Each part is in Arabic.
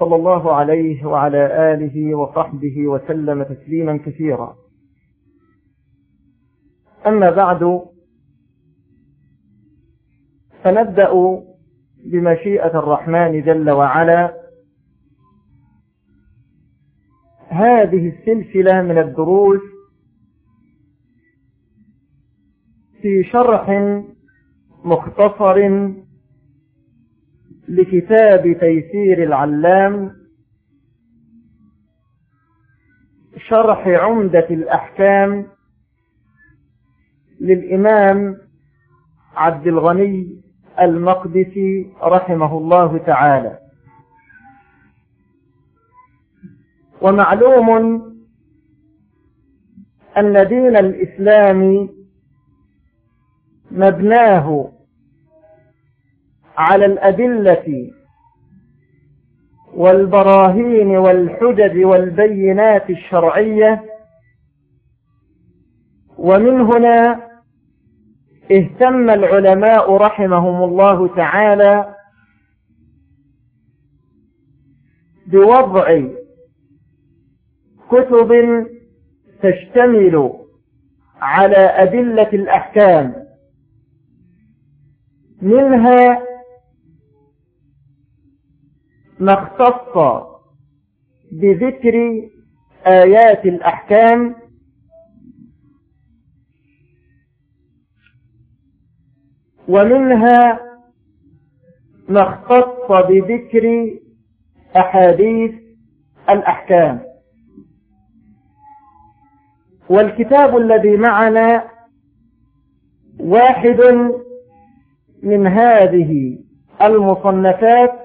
صلى الله عليه وعلى آله وصحبه وسلم تسليما كثيرا. أما بعد فنبدأ بمشيئة الرحمن جل وعلا. هذه السلسلة من الدروس في شرح مختصر لكتاب تيسير العلام شرح عمدة الأحكام للإمام عبد الغني المقدسي رحمه الله تعالى. ومعلوم أن دين الإسلام مبناه على الأدلة والبراهين والحجج والبينات الشرعية ومن هنا اهتم العلماء رحمهم الله تعالى بوضع كتب تشتمل على أدلة الأحكام منها ما اختص بذكر آيات الأحكام ومنها ما اختص بذكر أحاديث الأحكام. والكتاب الذي معنا واحد من هذه المصنفات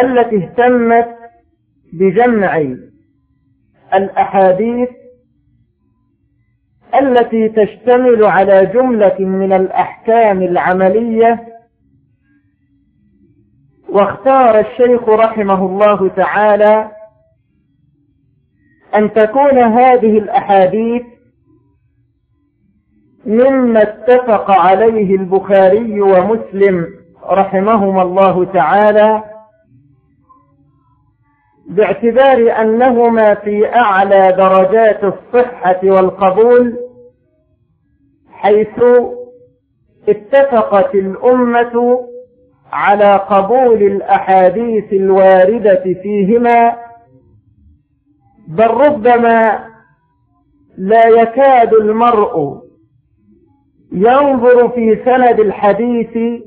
التي اهتمت بجمع الأحاديث التي تشتمل على جملة من الأحكام العملية واختار الشيخ رحمه الله تعالى أن تكون هذه الأحاديث مما اتفق عليه البخاري ومسلم رحمهما الله تعالى باعتبار أنهما في أعلى درجات الصحة والقبول حيث اتفقت الأمة على قبول الأحاديث الواردة فيهما بل ربما لا يكاد المرء ينظر في سند الحديث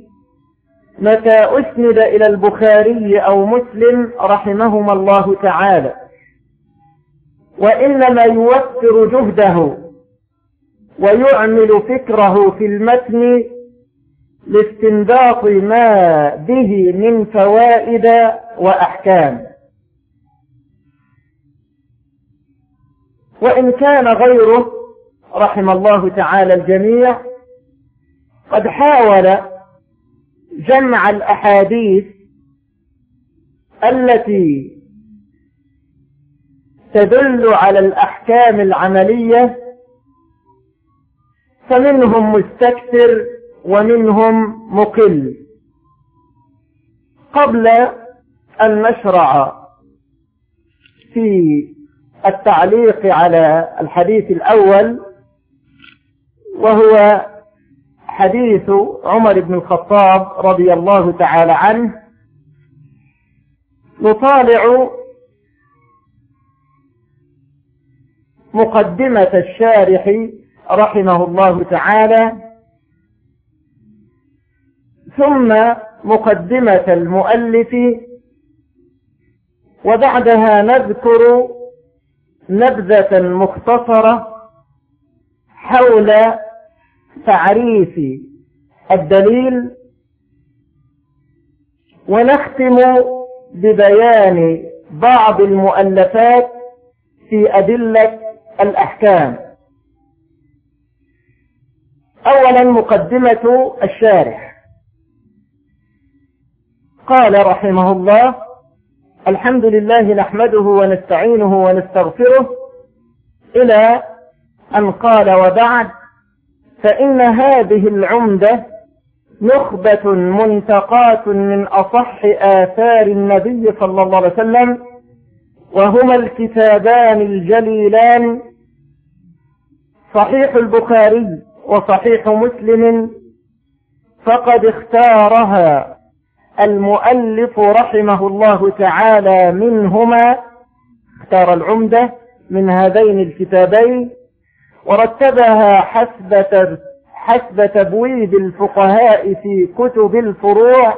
متى أسند إلى البخاري أو مسلم رحمهما الله تعالى. وإنما يوفر جهده ويعمل فكره في المتن لاستنباط ما به من فوائد وأحكام. وإن كان غيره رحم الله تعالى الجميع قد حاول جمع الأحاديث التي تدل على الأحكام العملية فمنهم مستكثر ومنهم مقل. قبل أن نشرع في التعليق على الحديث الأول وهو حديث عمر بن الخطاب رضي الله تعالى عنه نطالع مقدمة الشارح رحمه الله تعالى ثم مقدمة المؤلف وبعدها نذكر نبذة مختصرة حول تعريف الدليل ونختم ببيان بعض المؤلفات في أدلة الأحكام. أولا مقدمة الشارح. قال رحمه الله الحمد لله نحمده ونستعينه ونستغفره إلى أن قال وبعد فإن هذه العمدة نخبة منتقاة من أصح آثار النبي صلى الله عليه وسلم وهما الكتابان الجليلان صحيح البخاري وصحيح مسلم فقد اختارها المؤلف رحمه الله تعالى منهما اختار العمدة من هذين الكتابين ورتبها حسب حسب تبويب الفقهاء في كتب الفروع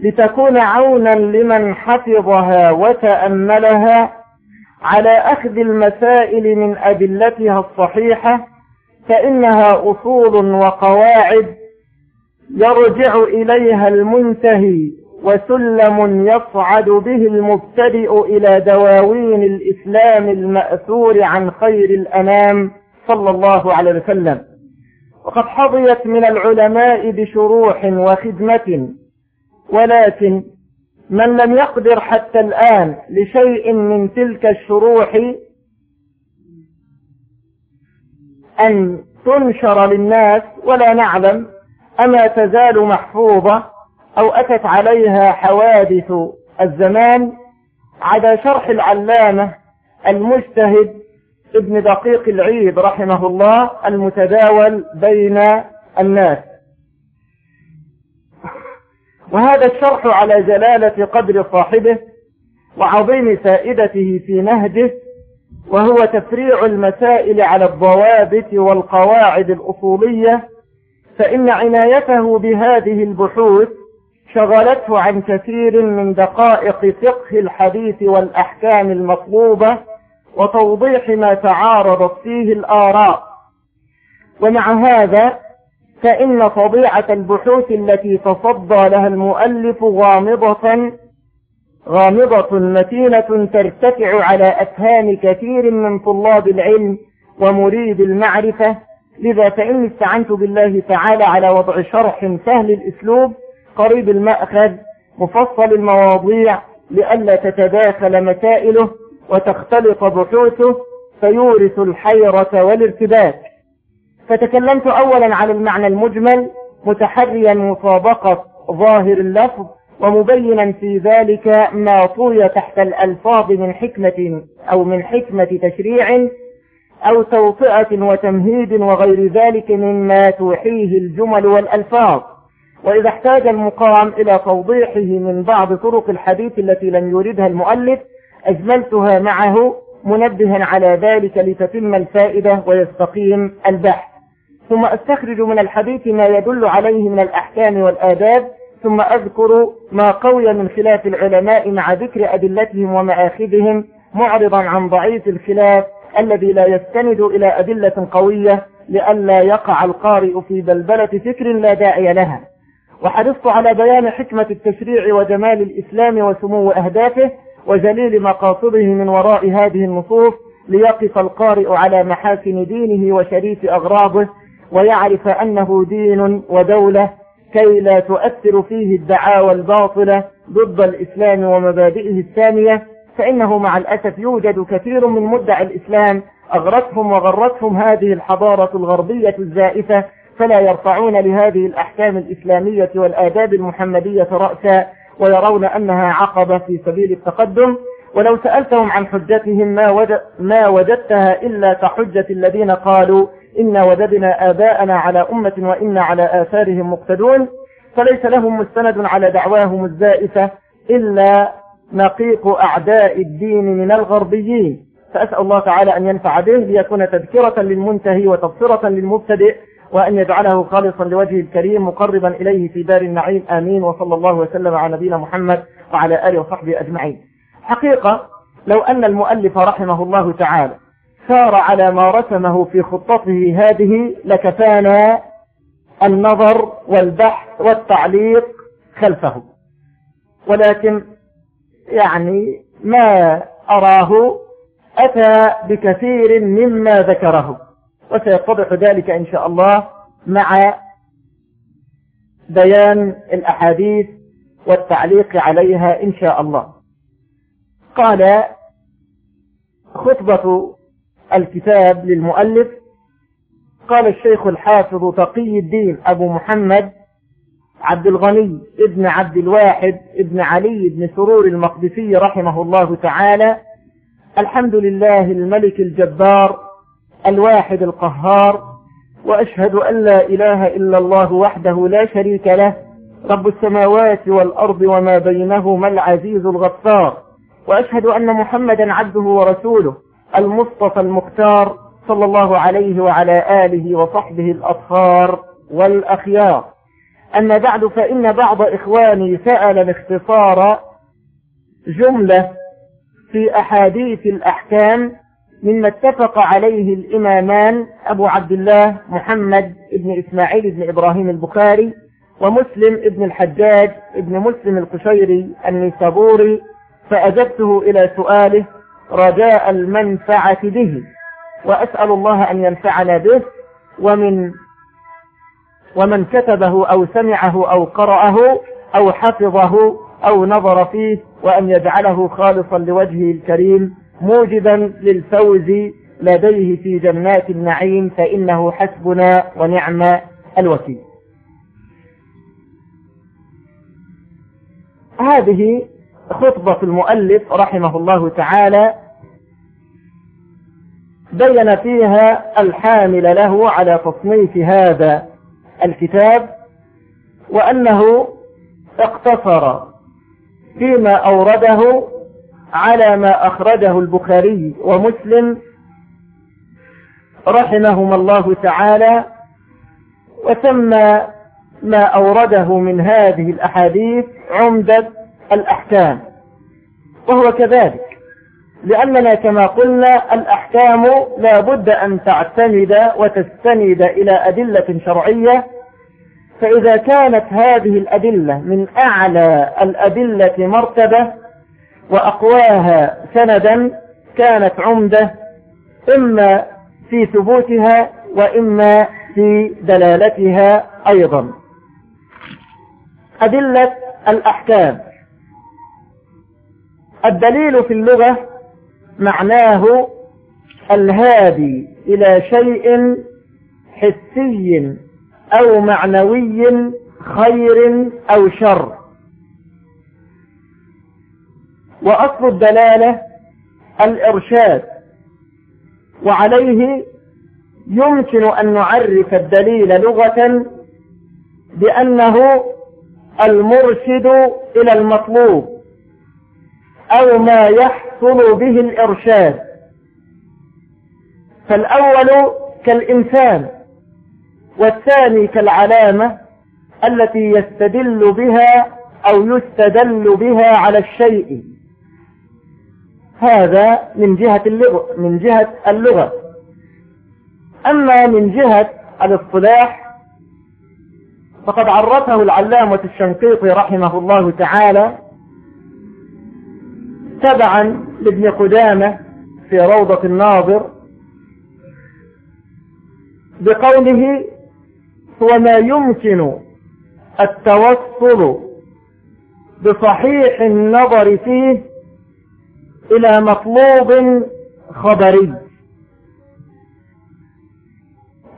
لتكون عونا لمن حفظها وتأملها على أخذ المسائل من أدلتها الصحيحة فإنها أصول وقواعد يرجع إليها المنتهي وسلم يصعد به المبتدئ إلى دواوين الإسلام المأثور عن خير الأنام. صلى الله عليه وسلم. وقد حظيت من العلماء بشروح وخدمة ولكن من لم يقدر حتى الآن لشيء من تلك الشروح أن تنشر للناس ولا نعلم أما تزال محفوظة أو أتت عليها حوادث الزمان عدا شرح العلامة المجتهد ابن دقيق العيد رحمه الله المتداول بين الناس. وهذا الشرح على جلالة قدر صاحبه وعظيم فائدته في نهجه وهو تفريع المسائل على الضوابط والقواعد الأصولية فإن عنايته بهذه البحوث شغلته عن كثير من دقائق فقه الحديث والأحكام المطلوبة وتوضيح ما تعارضت فيه الآراء. ومع هذا فإن طبيعة البحوث التي تصدى لها المؤلف غامضة غامضة متينة ترتفع على أفهام كثير من طلاب العلم ومريد المعرفة. لذا فإني استعنت بالله تعالى على وضع شرح سهل الأسلوب قريب المأخذ مفصل المواضيع لئلا تتداخل مسائله. وتختلط بحوثه فيورث الحيرة والارتباك. فتكلمت أولا عن المعنى المجمل متحريا مطابقة ظاهر اللفظ ومبينا في ذلك ما طوي تحت الألفاظ من حكمة أو من حكمة تشريع أو توطئة وتمهيد وغير ذلك مما توحيه الجمل والألفاظ. وإذا احتاج المقام إلى توضيحه من بعض طرق الحديث التي لم يردها المؤلف أجملتها معه منبها على ذلك لتتم الفائدة ويستقيم البحث. ثم أستخرج من الحديث ما يدل عليه من الأحكام والآداب ثم أذكر ما قوي من خلاف العلماء مع ذكر أدلتهم ومآخذهم معرضا عن ضعيف الخلاف الذي لا يستند إلى أدلة قوية لئلا يقع القارئ في بلبلة فكر لا داعي لها. وحرصت على بيان حكمة التشريع وجمال الإسلام وسمو أهدافه وجليل مقاصده من وراء هذه النصوص ليقف القارئ على محاسن دينه وشريف أغراضه ويعرف أنه دين ودولة كي لا تؤثر فيه الدعاوى الباطلة ضد الإسلام ومبادئه السامية فإنه مع الأسف يوجد كثير من مدع الإسلام أغرتهم وغرتهم هذه الحضارة الغربية الزائفة فلا يرفعون لهذه الأحكام الإسلامية والآداب المحمدية رأسا. ويرون أنها عقبة في سبيل التقدم ولو سألتهم عن حجتهم ما, ما وجدتها إلا كحجة الذين قالوا إنا وجدنا آباءنا على أمة وإنا على آثارهم مقتدون فليس لهم مستند على دعواهم الزائفة إلا نقيق أعداء الدين من الغربيين. فأسأل الله تعالى أن ينفع به ليكون تذكرة للمنتهي وتبصرة للمبتدئ وأن يجعله خالصا لوجهه الكريم مقربا إليه في دار النعيم. آمين. وصلى الله وسلم على نبينا محمد وعلى آله وصحبه أجمعين. حقيقة لو أن المؤلف رحمه الله تعالى سار على ما رسمه في خطته هذه لكفانا النظر والبحث والتعليق خلفه. ولكن يعني ما أراه أتى بكثير مما ذكره. وسيتضح ذلك إن شاء الله مع بيان الأحاديث والتعليق عليها إن شاء الله. قال خطبة الكتاب للمؤلف قال الشيخ الحافظ تقي الدين أبو محمد عبد الغني ابن عبد الواحد ابن علي بن سرور المقدسي رحمه الله تعالى الحمد لله الملك الجبار الواحد القهار وأشهد أن لا إله إلا الله وحده لا شريك له رب السماوات والأرض وما بينهما العزيز الغفار. وأشهد أن محمدا عبده ورسوله المصطفى المختار صلى الله عليه وعلى آله وصحبه الأطهار والأخيار. أما بعد فإن بعض إخواني سأل الاختصار جملة في أحاديث الأحكام مما اتفق عليه الإمامان أبو عبد الله محمد بن إسماعيل بن إبراهيم البخاري ومسلم بن الحجاج بن مسلم القشيري النيسابوري فأجبته إلى سؤاله رجاء المنفعة به وأسأل الله أن ينفعنا به ومن ومن كتبه أو سمعه أو قرأه أو حفظه أو نظر فيه وأن يجعله خالصا لوجهه الكريم موجبا للفوز لديه في جنات النعيم فإنه حسبنا ونعم الوكيل. هذه خطبة المؤلف رحمه الله تعالى بين فيها الحامل له على تصنيف هذا الكتاب وأنه اقتصر فيما أورده على ما أخرجه البخاري ومسلم رحمهما الله تعالى وسمى ما أورده من هذه الأحاديث عمدة الأحكام. وهو كذلك لأننا كما قلنا الأحكام لا بد أن تعتمد وتستند إلى أدلة شرعية فإذا كانت هذه الأدلة من أعلى الأدلة مرتبة وأقواها سندا كانت عمدة إما في ثبوتها وإما في دلالتها أيضا. أدلة الأحكام. الدليل في اللغة معناه الهادي إلى شيء حسي أو معنوي خير أو شر. وأصل الدلالة الإرشاد. وعليه يمكن أن نعرف الدليل لغة بأنه المرشد إلى المطلوب أو ما يحصل به الإرشاد. فالأول كالإنسان والثاني كالعلامة التي يستدل بها أو يستدل بها على الشيء. هذا من جهة اللغة من جهة اللغة. أما من جهة الاصطلاح فقد عرفه العلامة الشنقيطي رحمه الله تعالى تبعا لابن قدامة في روضة الناظر بقوله هو ما يمكن التوصل بصحيح النظر فيه إلى مطلوب خبري.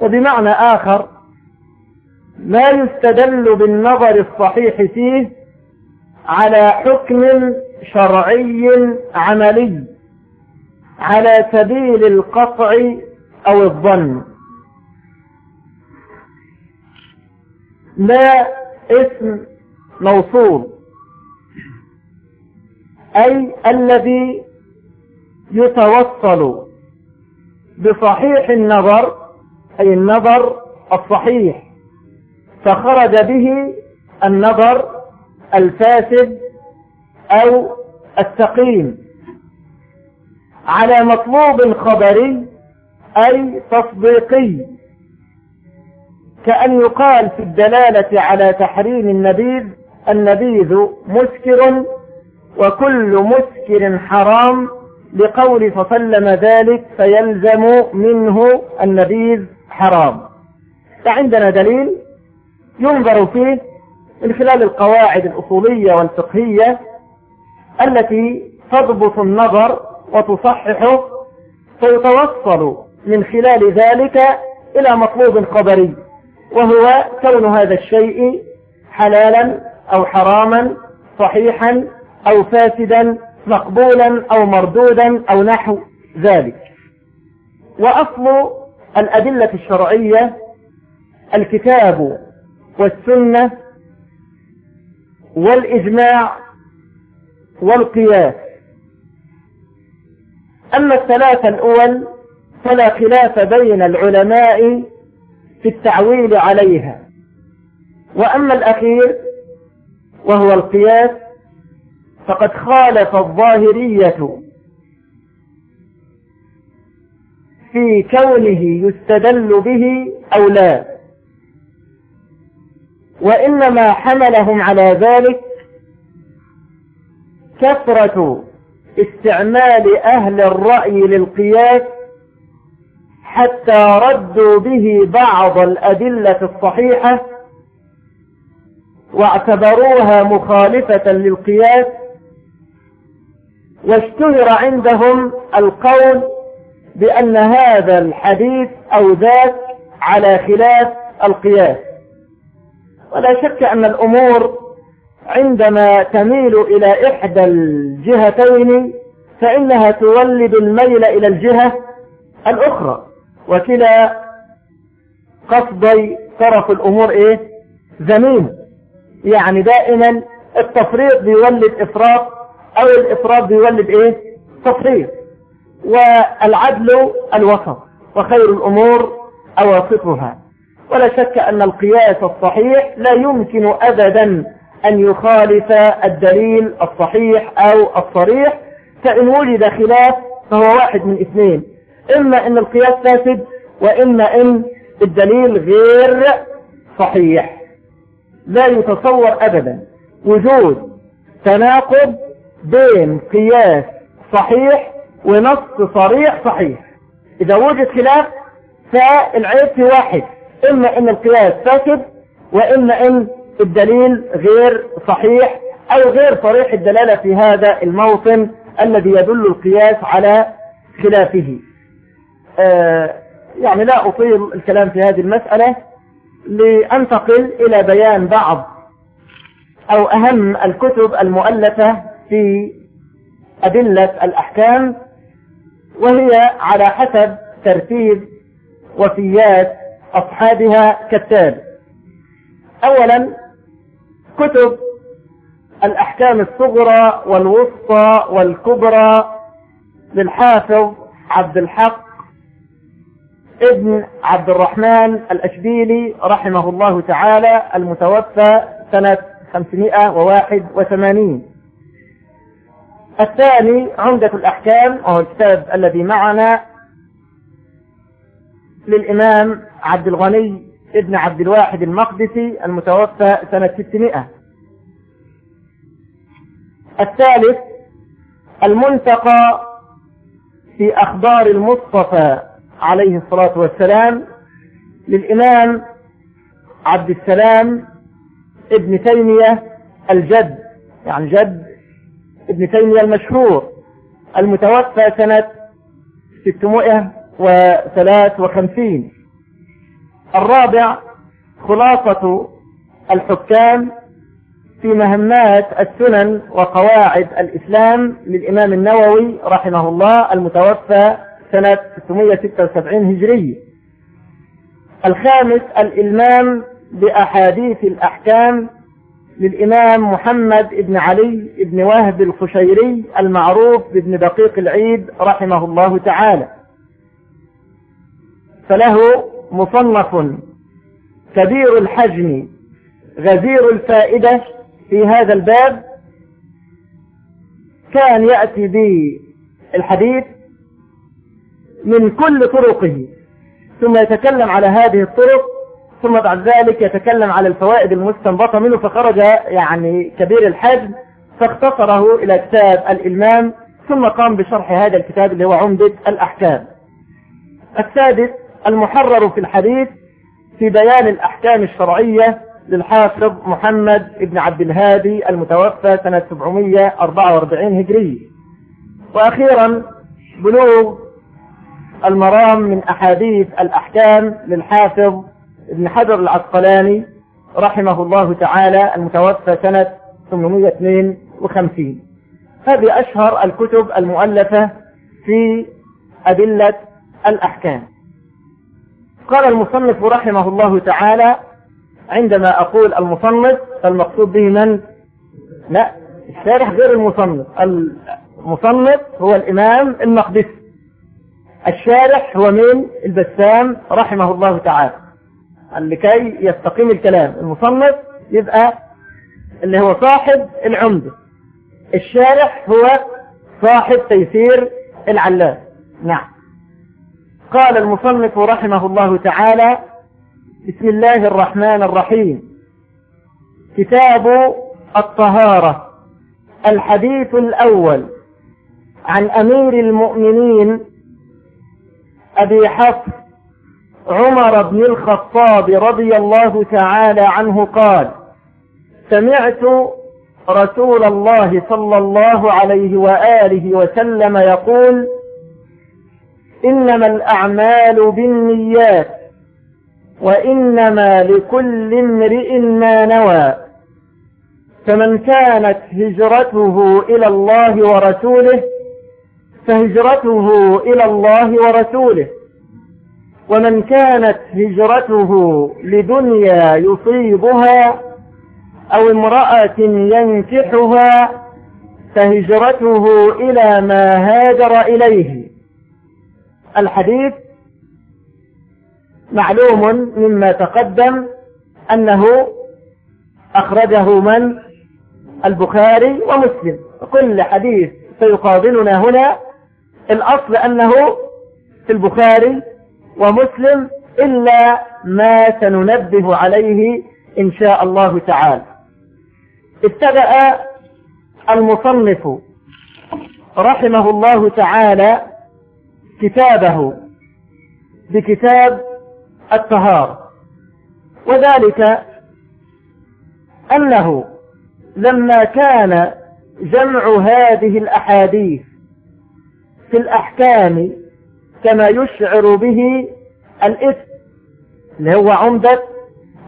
وبمعنى آخر ما يستدل بالنظر الصحيح فيه على حكم شرعي عملي على سبيل القطع أو الظن. لا اسم موصول. أي الذي يتوصل بصحيح النظر أي النظر الصحيح. فخرج به النظر الفاسد أو السقيم. على مطلوب خبري أي تصديقي. كأن يقال في الدلالة على تحريم النبيذ النبيذ مسكر وكل مسكر حرام لقول فسلم ذلك فيلزم منه النبيذ حرام. فعندنا دليل ينظر فيه من خلال القواعد الأصولية والفقهية التي تضبط النظر وتصححه فيتوصل من خلال ذلك إلى مطلوب خبري وهو كون هذا الشيء حلالا أو حراما صحيحا أو فاسدا مقبولا أو مردودا أو نحو ذلك. وأصل الأدلة الشرعية الكتاب والسنة والإجماع والقياس. أما الثلاثة الأول فلا خلاف بين العلماء في التعويل عليها. وأما الأخير وهو القياس فقد خالف الظاهرية في كونه يستدل به أو لا. وإنما حملهم على ذلك كثرة استعمال أهل الرأي للقياس حتى ردوا به بعض الأدلة الصحيحة واعتبروها مخالفة للقياس واشتهر عندهم القول بأن هذا الحديث أو ذاك على خلاف القياس. ولا شك أن الأمور عندما تميل إلى إحدى الجهتين فإنها تولد الميل إلى الجهة الأخرى وكلا قصدي طرف الأمور إيه؟ زمين يعني دائما التفريط بيولد إفراط أو الإفراط بيولد إيه؟ تفريط والعدل الوسط وخير الأمور أواسطها. ولا شك أن القياس الصحيح لا يمكن أبدا أن يخالف الدليل الصحيح أو الصريح فإن وجد خلاف فهو واحد من اثنين. إما أن القياس فاسد وإما أن الدليل غير صحيح. لا يتصور أبدا. وجود تناقض بين قياس صحيح ونص صريح صحيح. إذا وجد خلاف فالعيب في واحد. إما أن القياس فاسد وإما أن الدليل غير صحيح أو غير صريح. الدلالة في هذا الموطن الذي يدل القياس على خلافه. آه يعني لا أطيل الكلام في هذه المسألة لأنتقل إلى بيان بعض أو أهم الكتب المؤلفة في أدلة الأحكام وهي على حسب ترتيب وفيات أصحابها كالتالي. أولا كتب الأحكام الصغرى والوسطى والكبرى للحافظ عبد الحق ابن عبد الرحمن الأشبيلي رحمه الله تعالى المتوفى سنة 581 الثاني عمدة الأحكام وهو الكتاب الذي معنا للإمام عبد الغني ابن عبد الواحد المقدسي المتوفى سنة 600 الثالث المنتقى في أخبار المصطفى عليه الصلاة والسلام للإمام عبد السلام ابن تيمية الجد يعني جد ابن تيمية المشهور المتوفى سنة 653 الرابع خلاصة الحكام في مهمات السنن وقواعد الإسلام للإمام النووي رحمه الله المتوفى سنة 676 هجرية الخامس الإلمام بأحاديث الأحكام للإمام محمد بن علي بن وهب الخشيري المعروف بابن دقيق العيد رحمه الله تعالى. فله مصنف كبير الحجم غزير الفائدة في هذا الباب. كان يأتي بالحديث من كل طرقه ثم يتكلم على هذه الطرق ثم بعد ذلك يتكلم على الفوائد المستنبطة منه فخرج يعني كبير الحجم فاختصره إلى كتاب الإلمام ثم قام بشرح هذا الكتاب اللي هو عمدة الأحكام. السادس المحرر في الحديث في بيان الأحكام الشرعية للحافظ محمد بن عبد الهادي المتوفى سنة 744 هجري. وأخيرا بلوغ المرام من أحاديث الأحكام للحافظ ابن حجر العسقلاني رحمه الله تعالى المتوفى سنة 852 هذه أشهر الكتب المؤلفة في أدلة الأحكام. قال المصنف رحمه الله تعالى عندما أقول المصنف فالمقصود به من؟ لا الشارح غير المصنف. المصنف هو الإمام المقدسي الشارح هو مين؟ البسام رحمه الله تعالى. لكي يستقيم الكلام. المصنف يبقى اللي هو صاحب العمدة. الشارح هو صاحب تيسير العلام. نعم. قال المصنف رحمه الله تعالى بسم الله الرحمن الرحيم. كتاب الطهارة الحديث الأول عن أمير المؤمنين أبي حفص عمر بن الخطاب رضي الله تعالى عنه قال سمعت رسول الله صلى الله عليه وآله وسلم يقول إنما الأعمال بالنيات وإنما لكل امرئ ما نوى فمن كانت هجرته إلى الله ورسوله فهجرته إلى الله ورسوله. ومن كانت هجرته لدنيا يصيبها أو امرأة ينكحها فهجرته إلى ما هاجر إليه. الحديث معلوم مما تقدم أنه أخرجه من؟ البخاري ومسلم. كل حديث سيقابلنا هنا. الأصل أنه في البخاري ومسلم إلا ما سننبه عليه إن شاء الله تعالى. ابتدأ المصنف رحمه الله تعالى كتابه بكتاب الطهارة وذلك أنه لما كان جمع هذه الأحاديث في الأحكام كما يشعر به الإثم اللي هو عمدة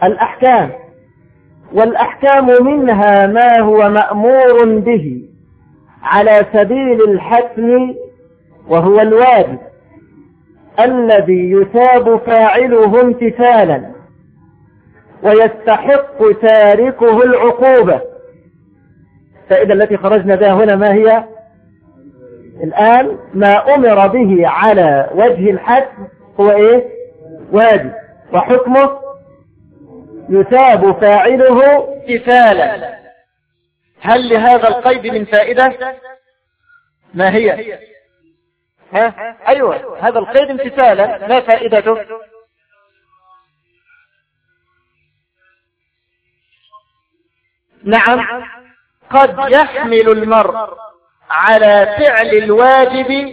الأحكام. والأحكام منها ما هو مأمور به على سبيل الحتم وهو الواجب الذي يثاب فاعله امتثالا ويستحق تاركه العقوبة. فإذا التي خرجنا بها هنا ما هي؟ الآن ما أمر به على وجه الحتم هو إيه؟ واجب. وحكمه يثاب فاعله امتثالا هل لهذا القيد من فائدة؟ ما هي؟ ها؟ أيوة هذا القيد امتثالا. ما فائدته؟ نعم. قد يحمل المرء على فعل الواجب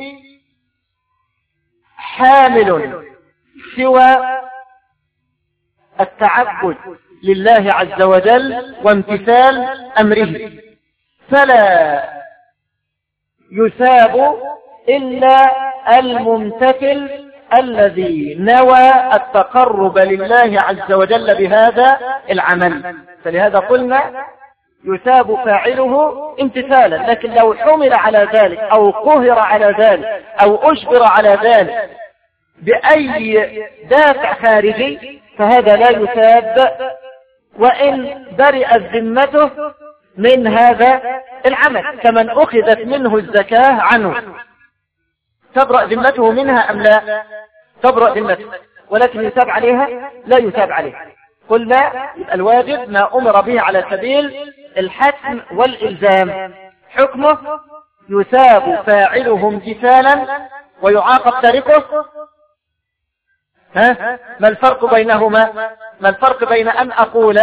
حامل سوى التعبد لله عز وجل وامتثال أمره. فلا يثاب إلا الممتثل الذي نوى التقرب لله عز وجل بهذا العمل. فلهذا قلنا يثاب فاعله امتثالا لكن لو حمل على ذلك أو قهر على ذلك أو أجبر على ذلك بأي دافع خارجي فهذا لا يثاب وإن برئت ذمته من هذا العمل كمن أخذت منه الزكاة عنه. تبرأ ذمته منها أم لا؟ تبرأ ذمته ولكن يتاب عليها؟ لا يتاب عليها قلنا الواجب ما أمر به على سبيل الحتم والإلزام. حكمه يثاب فاعله امتثالا ويعاقب تاركه ها؟ ما الفرق بينهما؟ ما الفرق بين أن أقول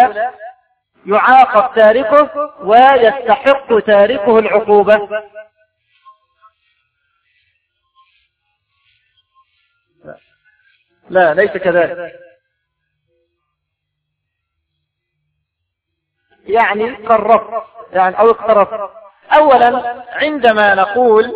يعاقب تاركه ويستحق تاركه العقوبة؟ لا ليس كذلك. يعني قرب يعني أو اقترب. أولا عندما نقول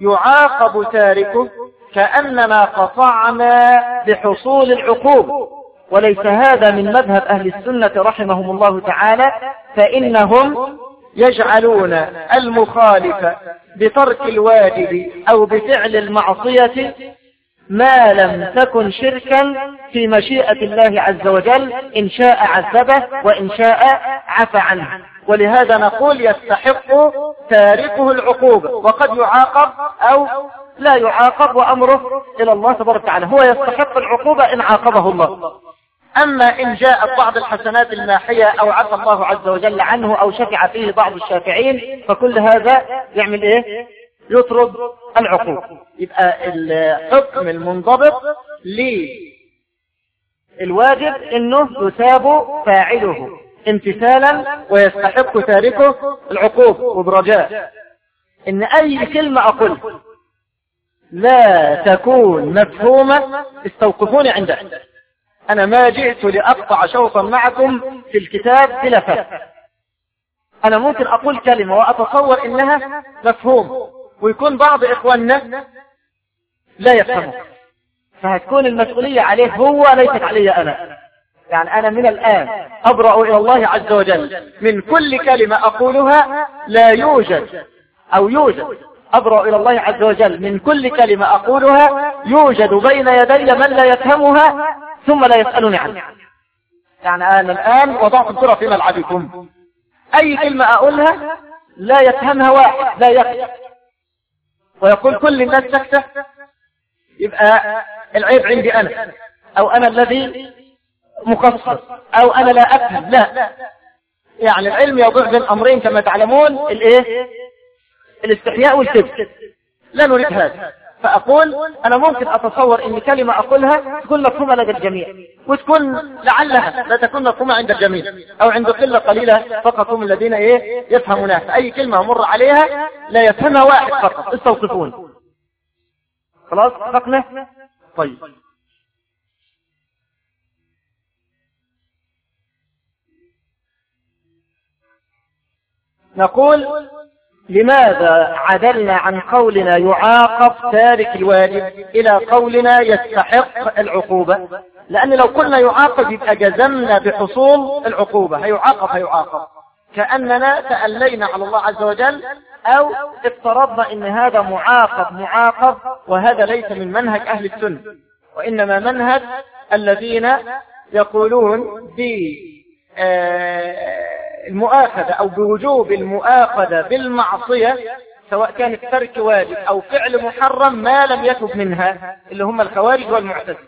يعاقب تاركه كأننا قطعنا بحصول العقوبة وليس هذا من مذهب أهل السنة رحمهم الله تعالى فإنهم يجعلون المخالف بترك الواجب أو بفعل المعصية ما لم تكن شركا في مشيئة الله عز وجل إن شاء عذبه وإن شاء عفى عنه. ولهذا نقول يستحق تاركه العقوبة وقد يعاقب أو لا يعاقب وأمره إلى الله تبارك وتعالى. هو يستحق العقوبة إن عاقبه الله. أما إن جاءت بعض الحسنات الناحية أو عفى الله عز وجل عنه أو شفع فيه بعض الشافعين فكل هذا يعمل إيه؟ يطرد العقوق يبقى الحكم المنضبط للواجب إنه يثاب فاعله امتثالا ويستحق تاركه العقوق وبرجاء. إن أي كلمة أقول لا تكون مفهومة استوقفوني عندها أنا ما جئت لأقطع شوطا معكم في الكتاب بلا فهم. أنا ممكن أقول كلمة وأتصور إنها مفهوم. ويكون بعض إخواننا لا يفهمه فهتكون المسؤولية عليه هو ليست علي أنا. يعني أنا من الآن أبرأ إلى الله عز وجل. من كل كلمة أقولها لا يوجد أو يوجد. أبرأ إلى الله عز وجل. من كل كلمة أقولها يوجد بين يدي من لا يفهمها ثم لا يسألني عنها يعني أنا الآن وضعت الكرة في ملعبكم. أي كلمة أقولها لا يفهمها واحد لا يفهم ويقول كل الناس سكتة يبقى العيب عندي أنا أو أنا الذي مقصر أو أنا لا أفهم لا. يعني العلم يضع بين أمرين كما تعلمون الإيه؟ الاستحياء والكبر لا نريد هذا. فأقول أنا ممكن أتصور أن كلمة أقولها تكون مفهومة لدى الجميع وتكون لعلها لا تكون مفهومة عند الجميع أو عند قلة قليلة فقط هم الذين إيه يفهمونها. فأي كلمة مر عليها لا يفهمها واحد فقط استوصفون خلاص؟ اتفقنا طيب. نقول لماذا عدلنا عن قولنا يعاقب تارك الواجب إلى قولنا يستحق العقوبة؟ لأن لو قلنا يعاقب يبقى جزمنا بحصول العقوبة. هيعاقب هيعاقب. كأننا تألينا على الله عز وجل أو افترضنا إن هذا معاقب معاقب وهذا ليس من منهج أهل السنة. وإنما منهج الذين يقولون ب آه، المؤاخذة أو بوجوب المؤاخذة بالمعصية سواء كانت ترك واجب أو فعل محرم ما لم يتب منها اللي هم الخوارج والمعتزلة.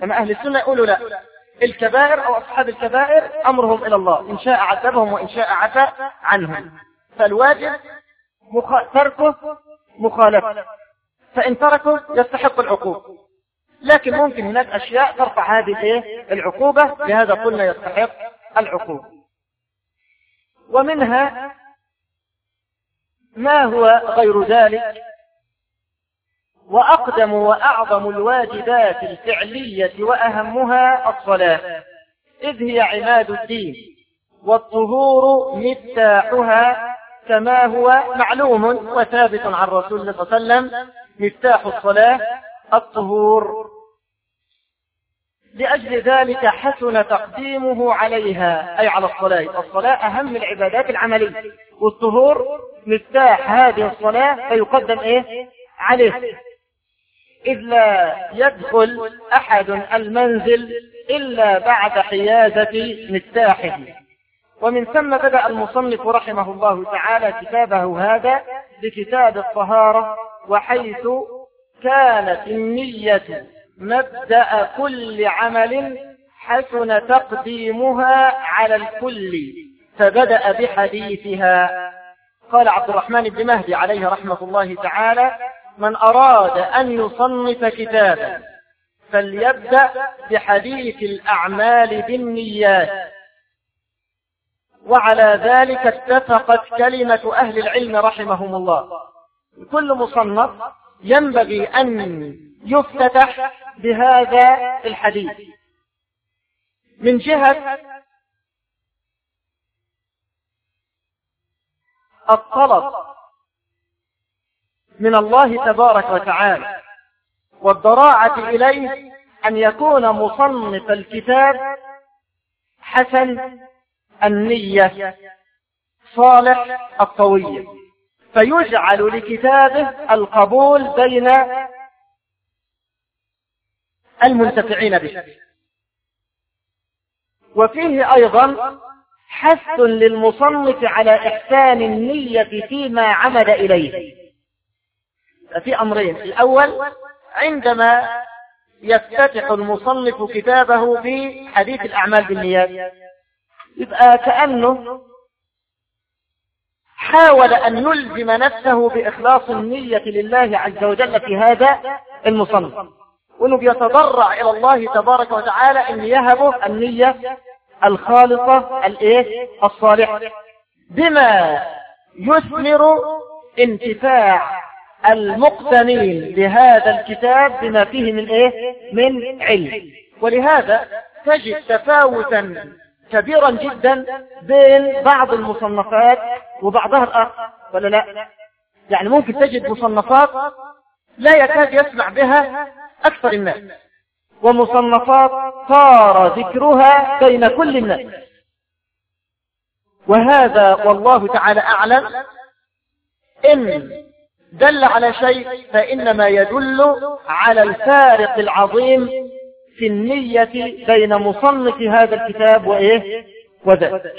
كما أهل السنة يقولوا لا الكبائر أو أصحاب الكبائر أمرهم إلى الله إن شاء عذبهم وإن شاء عفى عنهم. فالواجب مخ... تركه مخالفة. فإن تركه يستحق العقوبة. لكن ممكن هناك أشياء ترفع هذه العقوبة لهذا قلنا يستحق العقوبة. ومنها ما هو غير ذلك؟ وأقدم وأعظم الواجبات الفعلية وأهمها الصلاة إذ هي عماد الدين والطهور مفتاحها كما هو معلوم وثابت عن رسول الله صلى الله عليه وسلم مفتاح الصلاة الطهور. لأجل ذلك حسن تقديمه عليها أي على الصلاة. الصلاة أهم العبادات العملية. والطهور مفتاح هذه الصلاة فيقدم إيه؟ عليه. إذ لا يدخل أحد المنزل إلا بعد حيازة مفتاحه. ومن ثم بدأ المصنف رحمه الله تعالى كتابه هذا بكتاب الطهارة وحيث كانت النية مبدأ كل عمل حسن تقديمها على الكل فبدأ بحديثها. قال عبد الرحمن بن مهدي عليه رحمة الله تعالى من أراد أن يصنف كتابا فليبدأ بحديث الأعمال بالنيات. وعلى ذلك اتفقت كلمة أهل العلم رحمهم الله. كل مصنف ينبغي أن يفتتح بهذا الحديث. من جهة الطلب من الله تبارك وتعالى والضراعة إليه أن يكون مصنف الكتاب حسن النية صالح الطوية فيجعل لكتابه القبول بين المنتفعين به. وفيه أيضا حث للمصنف على إحسان النية فيما عمل إليه. ففي أمرين. الأول عندما يفتتح المصنف كتابه في حديث الأعمال بالنيات يبقى كأنه حاول أن يلزم نفسه بإخلاص النية لله عز وجل في هذا المصنف. وأنه بيتضرع إلى الله تبارك وتعالى أن يهبه النية الخالصة الإيه؟ الصالحة. بما يثمر انتفاع المقتنين بهذا الكتاب بما فيه من إيه؟ من علم. ولهذا تجد تفاوتا كبيرا جدا بين بعض المصنفات وبعضها الآخر. ولا لا؟ يعني ممكن تجد مصنفات لا يكاد يسمع بها أكثر الناس. ومصنفات صار ذكرها بين كل الناس. وهذا والله تعالى أعلم. إن دل على شيء فإنما يدل على الفارق العظيم في النية بين مصنف هذا الكتاب وإيه؟ وذاك.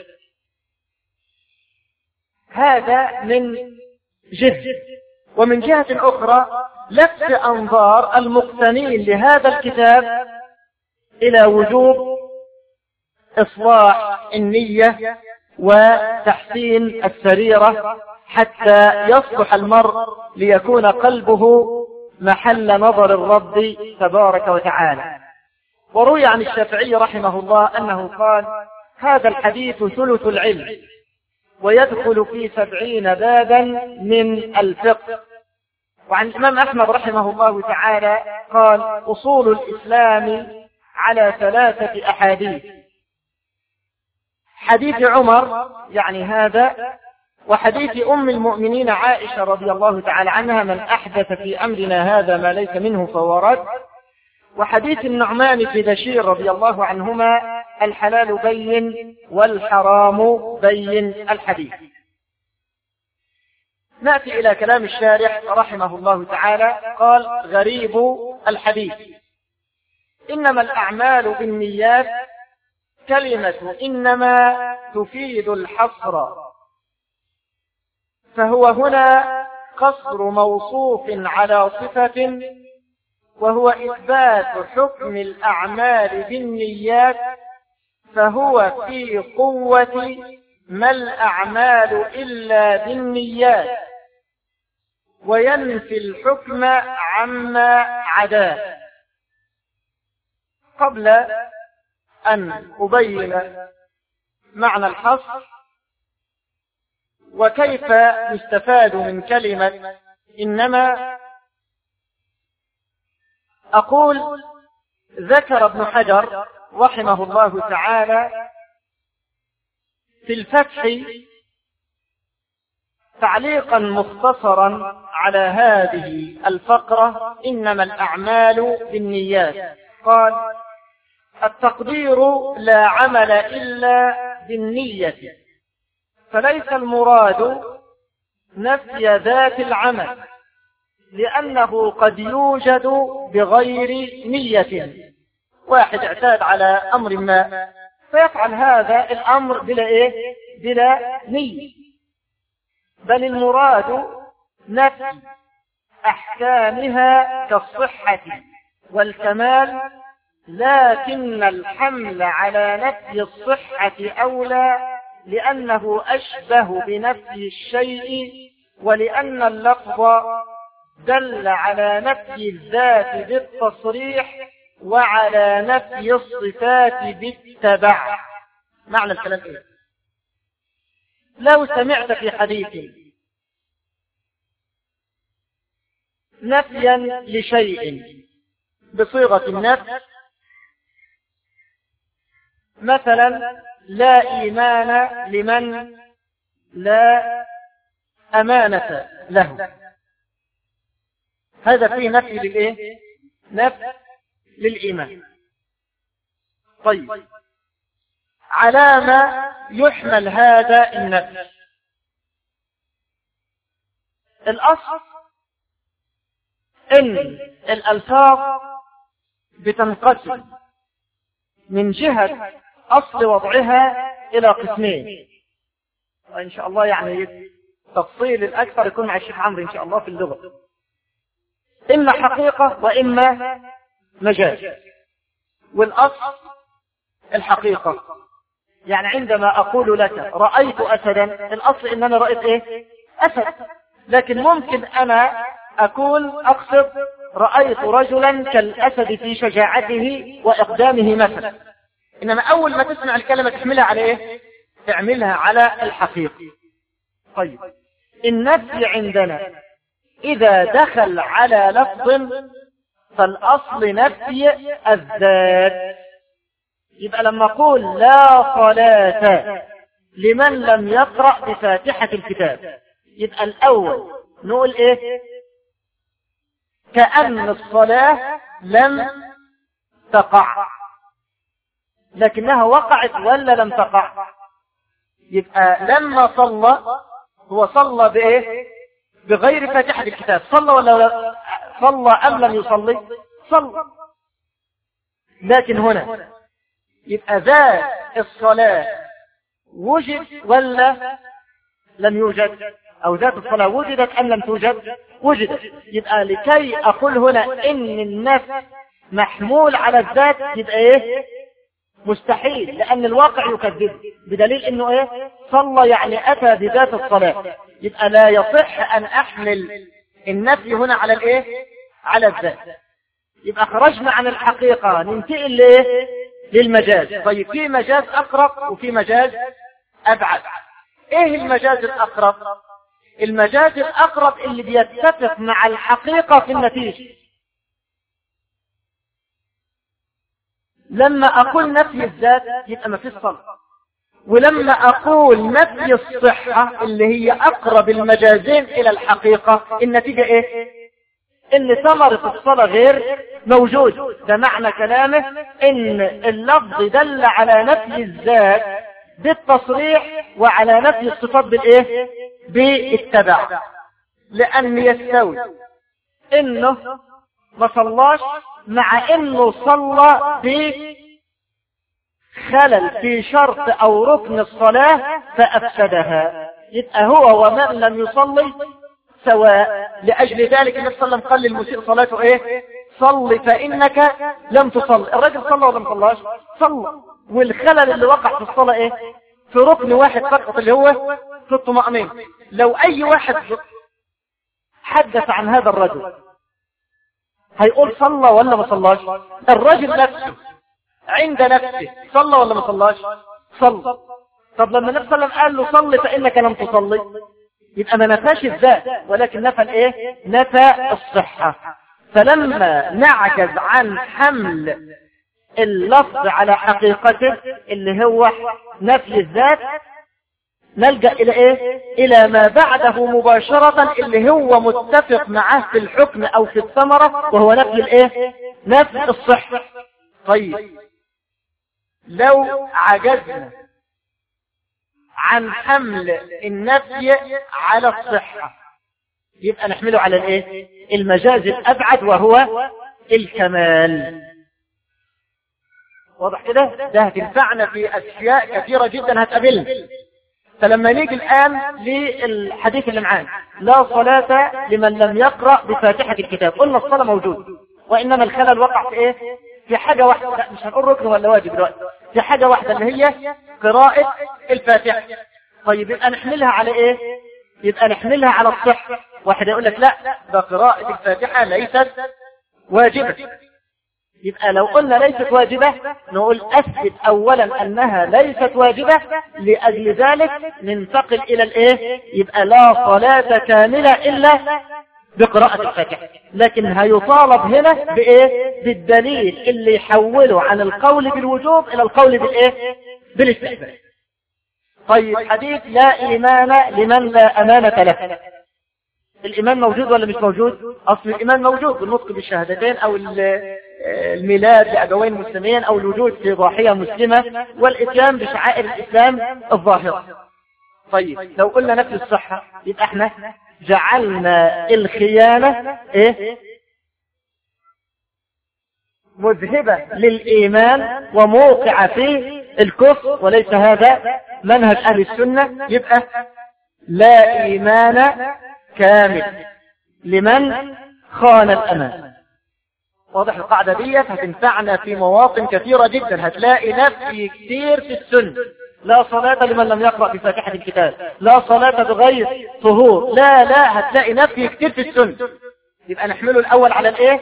هذا من جهة. ومن جهة أخرى لفت أنظار المقتنين لهذا الكتاب إلى وجوب إصلاح النية وتحسين السريرة حتى يصلح المرء ليكون قلبه محل نظر الرب تبارك وتعالى. وروي عن الشافعي رحمه الله أنه قال هذا الحديث ثلث العلم ويدخل في سبعين بابا من الفقه وعن الإمام أحمد رحمه الله تعالى قال أصول الإسلام على ثلاثة أحاديث. حديث عمر يعني هذا وحديث أم المؤمنين عائشة رضي الله تعالى عنها من أحدث في أمرنا هذا ما ليس منه فهو رد. وحديث النعمان بن بشير رضي الله عنهما الحلال بين والحرام بين الحديث. نأتي إلى كلام الشارح رحمه الله تعالى قال غريب الحديث. إنما الأعمال بالنيات كلمة إنما تفيد الحصر. فهو هنا قصر موصوف على صفة وهو إثبات حكم الأعمال بالنيات فهو في قوة ما الأعمال إلا بالنيات. وينفي الحكم عما عداه. قبل أن أبين معنى الحصر وكيف يستفاد من كلمة إنما أقول ذكر ابن حجر رحمه الله تعالى في الفتح تعليقا مختصرا على هذه الفقرة إنما الأعمال بالنيات. قال التقدير لا عمل إلا بالنية فليس المراد نفي ذات العمل لأنه قد يوجد بغير نية. واحد اعتاد على أمر ما فيفعل هذا الأمر بلا إيه؟ بلا نية. بل المراد نفي أحكامها كالصحة والكمال لكن الحمل على نفي الصحة أولى لأنه أشبه بنفي الشيء ولأن اللفظ دل على نفي الذات بالتصريح وعلى نفي الصفات بالتبع. معنى الكلام إيه؟ لو سمعت في حديث نفيا لشيء. بصيغة النفي. مثلا لا إيمان لمن لا أمانة له. هذا فيه نفي للإيه؟ نفي للإيمان. طيب. على ما يحمل هذا النفي الأصل إن الألفاظ بتنقسم من جهة أصل وضعها إلى قسمين. وإن شاء الله يعني تفصيل الأكثر يكون مع الشيخ عمرو إن شاء الله في اللغة. إما حقيقة وإما مجاز. والأصل الحقيقة. يعني عندما أقول لك رأيت أسدا الأصل إن أنا رأيت إيه؟ أسد. لكن ممكن أنا أكون أقصد رأيت رجلا كالأسد في شجاعته وإقدامه مثلا. إنما أول ما تسمع الكلمة تحملها على إيه؟ تعملها على الحقيقة. طيب. النفي عندنا إذا دخل على لفظ فالأصل نفي الذات. يبقى لما أقول لا صلاة لمن لم يقرأ بفاتحة الكتاب يبقى الأول نقول إيه؟ كأن الصلاة لم تقع. لكنها وقعت ولا لم تقع؟ يبقى لما صلى هو صلى بإيه؟ بغير فاتحة الكتاب. صلى ولا صلى أم لم يصلي؟ صلى. لكن هنا يبقى ذات الصلاة وجد ولا لم يوجد؟ أو ذات الصلاة وجدت أم لم توجد؟ وجدت. يبقى لكي أقول هنا إن النفس محمول على الذات يبقى إيه؟ مستحيل لأن الواقع يكذب. بدليل إنه إيه؟ صلى يعني أتى بذات الصلاة. يبقى لا يصح أن أحمل النفي هنا على الإيه؟ على الذات. يبقى خرجنا عن الحقيقة. ننتقل لإيه؟ للمجاز. طيب في مجاز أقرب وفي مجاز أبعد. إيه المجاز الأقرب؟ المجاز الأقرب اللي بيتفق مع الحقيقة في النتيجة. لما أقول نفي الذات يبقى ما في الصلاة ولما أقول نفي الصحة اللي هي أقرب المجازين إلى الحقيقة النتيجة إيه؟ إن ثمرة الصلاة غير موجود. ده معنى كلامه إن اللفظ دل على نفي الذات بالتصريح وعلى نفي الصفات بالإيه؟ بالتبع. لأن يستوي. إنه ما صلاش مع إنه صلى بخلل في شرط أو ركن الصلاة فأفسدها. يبقى هو ومن لم يصلي سواء لأجل ذلك النبي صلى الله عليه وسلم قال للمسيء صلاته إيه؟ صل فإنك لم تصل الراجل صلى ولا ما صلاش؟ صلى. والخلل اللي وقع في الصلاة إيه؟ في ركن واحد فقط اللي هو في الطمأنينة. لو أي واحد حدث عن هذا الرجل هيقول صلى ولا ما صلاش؟ الراجل نفسه عند نفسه صلى ولا ما صلاش؟ صلى. طب لما النبي صلى الله عليه وسلم قال له صلي فإنك لم تصلي. يبقى ما نفاش الذات ولكن نفى الإيه نفى الصحة فلما نعجز عن حمل اللفظ على حقيقته اللي هو نفي الذات نلجأ إلى إيه؟ إلى ما بعده مباشرة اللي هو متفق معه في الحكم أو في الثمرة وهو نفي الإيه؟ نفي الصحة طيب لو عجزنا عن حمل النفي على الصحة. يبقى نحمله على الإيه؟ المجاز الأبعد وهو الكمال. واضح كده؟ ده هتنفعنا في أشياء كثيرة جدا هتقابلنا. فلما نيجي الآن للحديث اللي معانا. لا صلاة لمن لم يقرأ بفاتحة الكتاب. قلنا الصلاة موجود. وإنما الخلل وقع في إيه؟ في حاجة واحدة. مش هنقول ركن ولا واجب دلوقتي. في حاجة واحدة اللي هي قراءة الفاتحة. طيب يبقى نحملها على إيه؟ يبقى نحملها على الصحة واحد يقول لك لا ده قراءة الفاتحة ليست واجبة. يبقى لو قلنا ليست واجبة نقول أثبت أولا أنها ليست واجبة لأجل ذلك ننتقل إلى الإيه؟ يبقى لا صلاة كاملة إلا بقراءة الفاتحة. لكن هيطالب هنا بإيه؟ بالدليل اللي يحوله عن القول بالوجوب إلى القول بالإيه؟ بالاستحباب طيب حديث لا إيمان لمن لا أمانة له. الإيمان موجود ولا مش موجود؟ أصل الإيمان موجود بالنطق بالشهادتين أو الميلاد لأبوين مسلمين أو الوجود في ضاحية مسلمة والإتيان بشعائر الإسلام الظاهرة. طيب لو قلنا نفس الصحة يبقى إحنا جعلنا الخيانة إيه؟ مذهبة للإيمان وموقع في الكفر وليس هذا منهج أهل السنة. يبقى لا إيمان كامل. لمن خان الأمان؟ واضح القاعدة ديت هتنفعنا في مواطن كثيرة جدا. هتلاقي نفي كثير في السنة. لا صلاة لمن لم يقرأ بفاتحة الكتاب. لا صلاة بغير طهور. لا لا هتلاقي نفي كثير في السنة. يبقى نحمله الأول على الإيه؟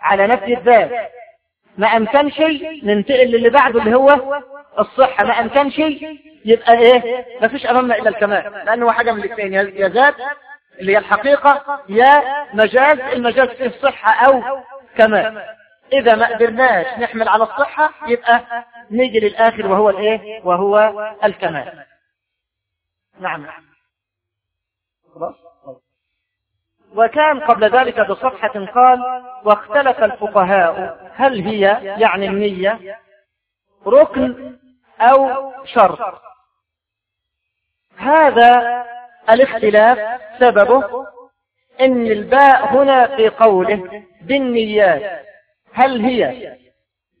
على نفي الذات ما أمكن شيء ننتقل للي بعده اللي هو الصحة. ما أمكن شيء يبقى إيه؟ ما فيش أمامنا إلا الكمال. لأنه حاجة من الاثنين. يا ذات اللي هي الحقيقة يا مجاز. المجاز فيه صحة أو كمال. إذا ما قدرناش نحمل على الصحة يبقى نيجي للآخر وهو الإيه؟ وهو الكمال. نعم. وكان قبل ذلك بصفحة قال واختلف الفقهاء هل هي يعني النية؟ ركن أو شرط؟ هذا الاختلاف سببه إن الباء هنا في قوله بالنيات. هل هي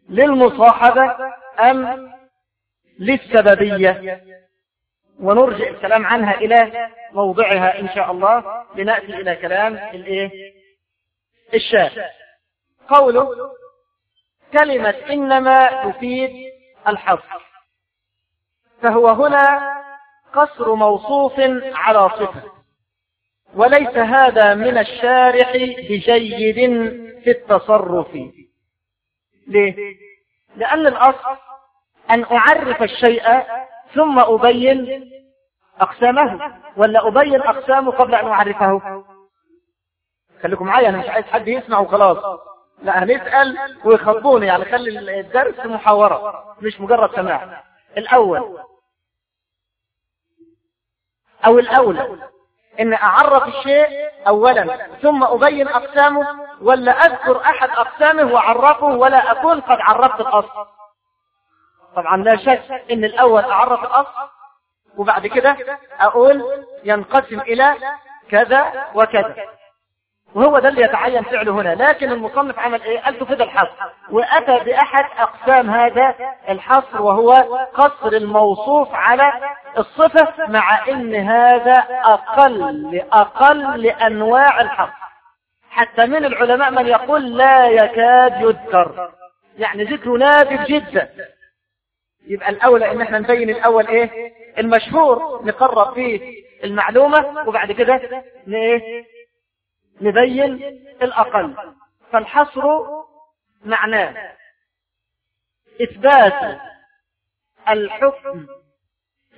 للمصاحبة أم للسببية؟ ونرجع الكلام عنها إلى موضعها إن شاء الله لنأتي إلى كلام الإيه؟ الشاف قوله كلمة إنما تفيد الحصر فهو هنا قصر موصوف على صفة. وليس هذا من الشارح بجيد في التصرف. ليه؟ لأن الأصل أن أعرف الشيء ثم أبين أقسامه ولا أبين أقسامه قبل أن أعرفه؟ خليكم معايا أنا مش عايز حد يسمع وخلاص. لا هنسأل ويخطبوني يعني خلي الدرس محاورة مش مجرد سماع. الأول أو الأولى إن أعرف الشيء أولا ثم أبين أقسامه ولا أذكر أحد أقسامه وأعرفه ولا أكون قد عرفت الأصل. طبعا لا شك إن الأول أعرف الأصل وبعد كده أقول ينقسم إلى كذا وكذا. وهو ده اللي يتعين فعله هنا. لكن المصنف عمل إيه؟ قال تفيد الحصر. وأتى بأحد أقسام هذا الحصر وهو قصر الموصوف على الصفة مع إن هذا أقل أقل لانواع الحصر. حتى من العلماء من يقول لا يكاد يذكر. يعني ذكره نادر جدا. يبقى الاولى إن إحنا نبين الأول إيه؟ المشهور نقرب فيه المعلومة وبعد كده إيه؟ نبين الأقل. فالحصر معناه إثبات الحكم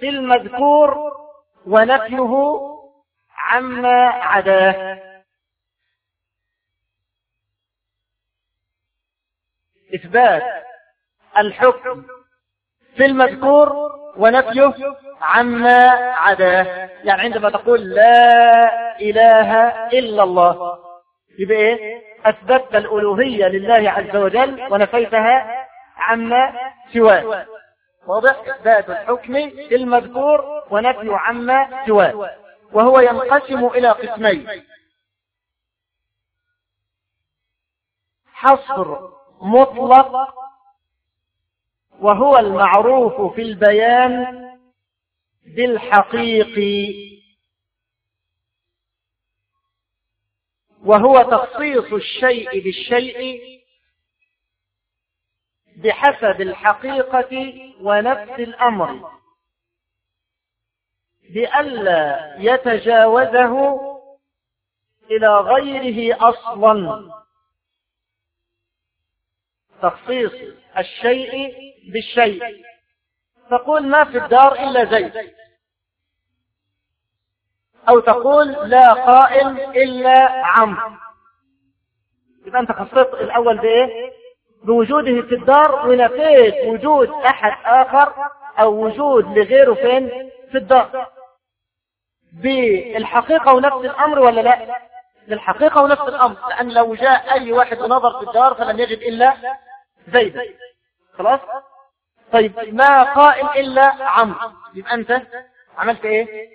في المذكور ونفيه عما عداه. إثبات الحكم في المذكور ونفيه عما عداه. يعني عندما تقول لا إله إلا الله يبقى إيه؟ أثبتت الألوهية لله عز وجل ونفيتها عما سواه. واضح؟ إثبات الحكم المذكور ونفي عما سواه. وهو ينقسم إلى قسمين حصر مطلق وهو المعروف في البيان بالحقيقي وهو تخصيص الشيء بالشيء بحسب الحقيقة ونفس الأمر. بألا يتجاوزه إلى غيره أصلا. تخصيص الشيء بالشيء. تقول ما في الدار إلا زيد أو تقول لا قائم إلا عمرو يبقى أنت خصصت الأول بإيه؟ بوجوده في الدار ونفيت وجود أحد آخر أو وجود لغيره فين؟ في الدار. بالحقيقة ونفس الأمر ولا لا؟ بالحقيقة ونفس الأمر. لأن لو جاء أي واحد ونظر في الدار فلم يجد إلا زيد. خلاص؟ طيب ما قائم إلا عمرو. يبقى أنت عملت إيه؟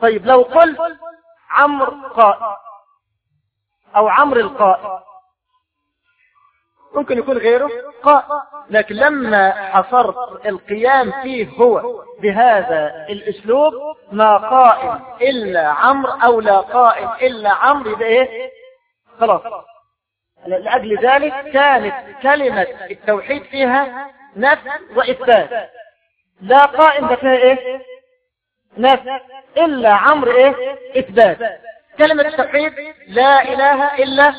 طيب لو قلت عمرو قائم أو عمرو القائم ممكن يكون غيره قائم لكن لما حصرت القيام فيه هو بهذا الأسلوب ما قائم إلا عمرو أو لا قائم إلا عمرو يبقى إيه؟ خلاص. لأجل ذلك كانت كلمة التوحيد فيها نفس وإثبات. لا قائم فيها إيه؟ نفس. إلا عمرو إيه؟ إثبات. كلمة التوحيد لا إله إلا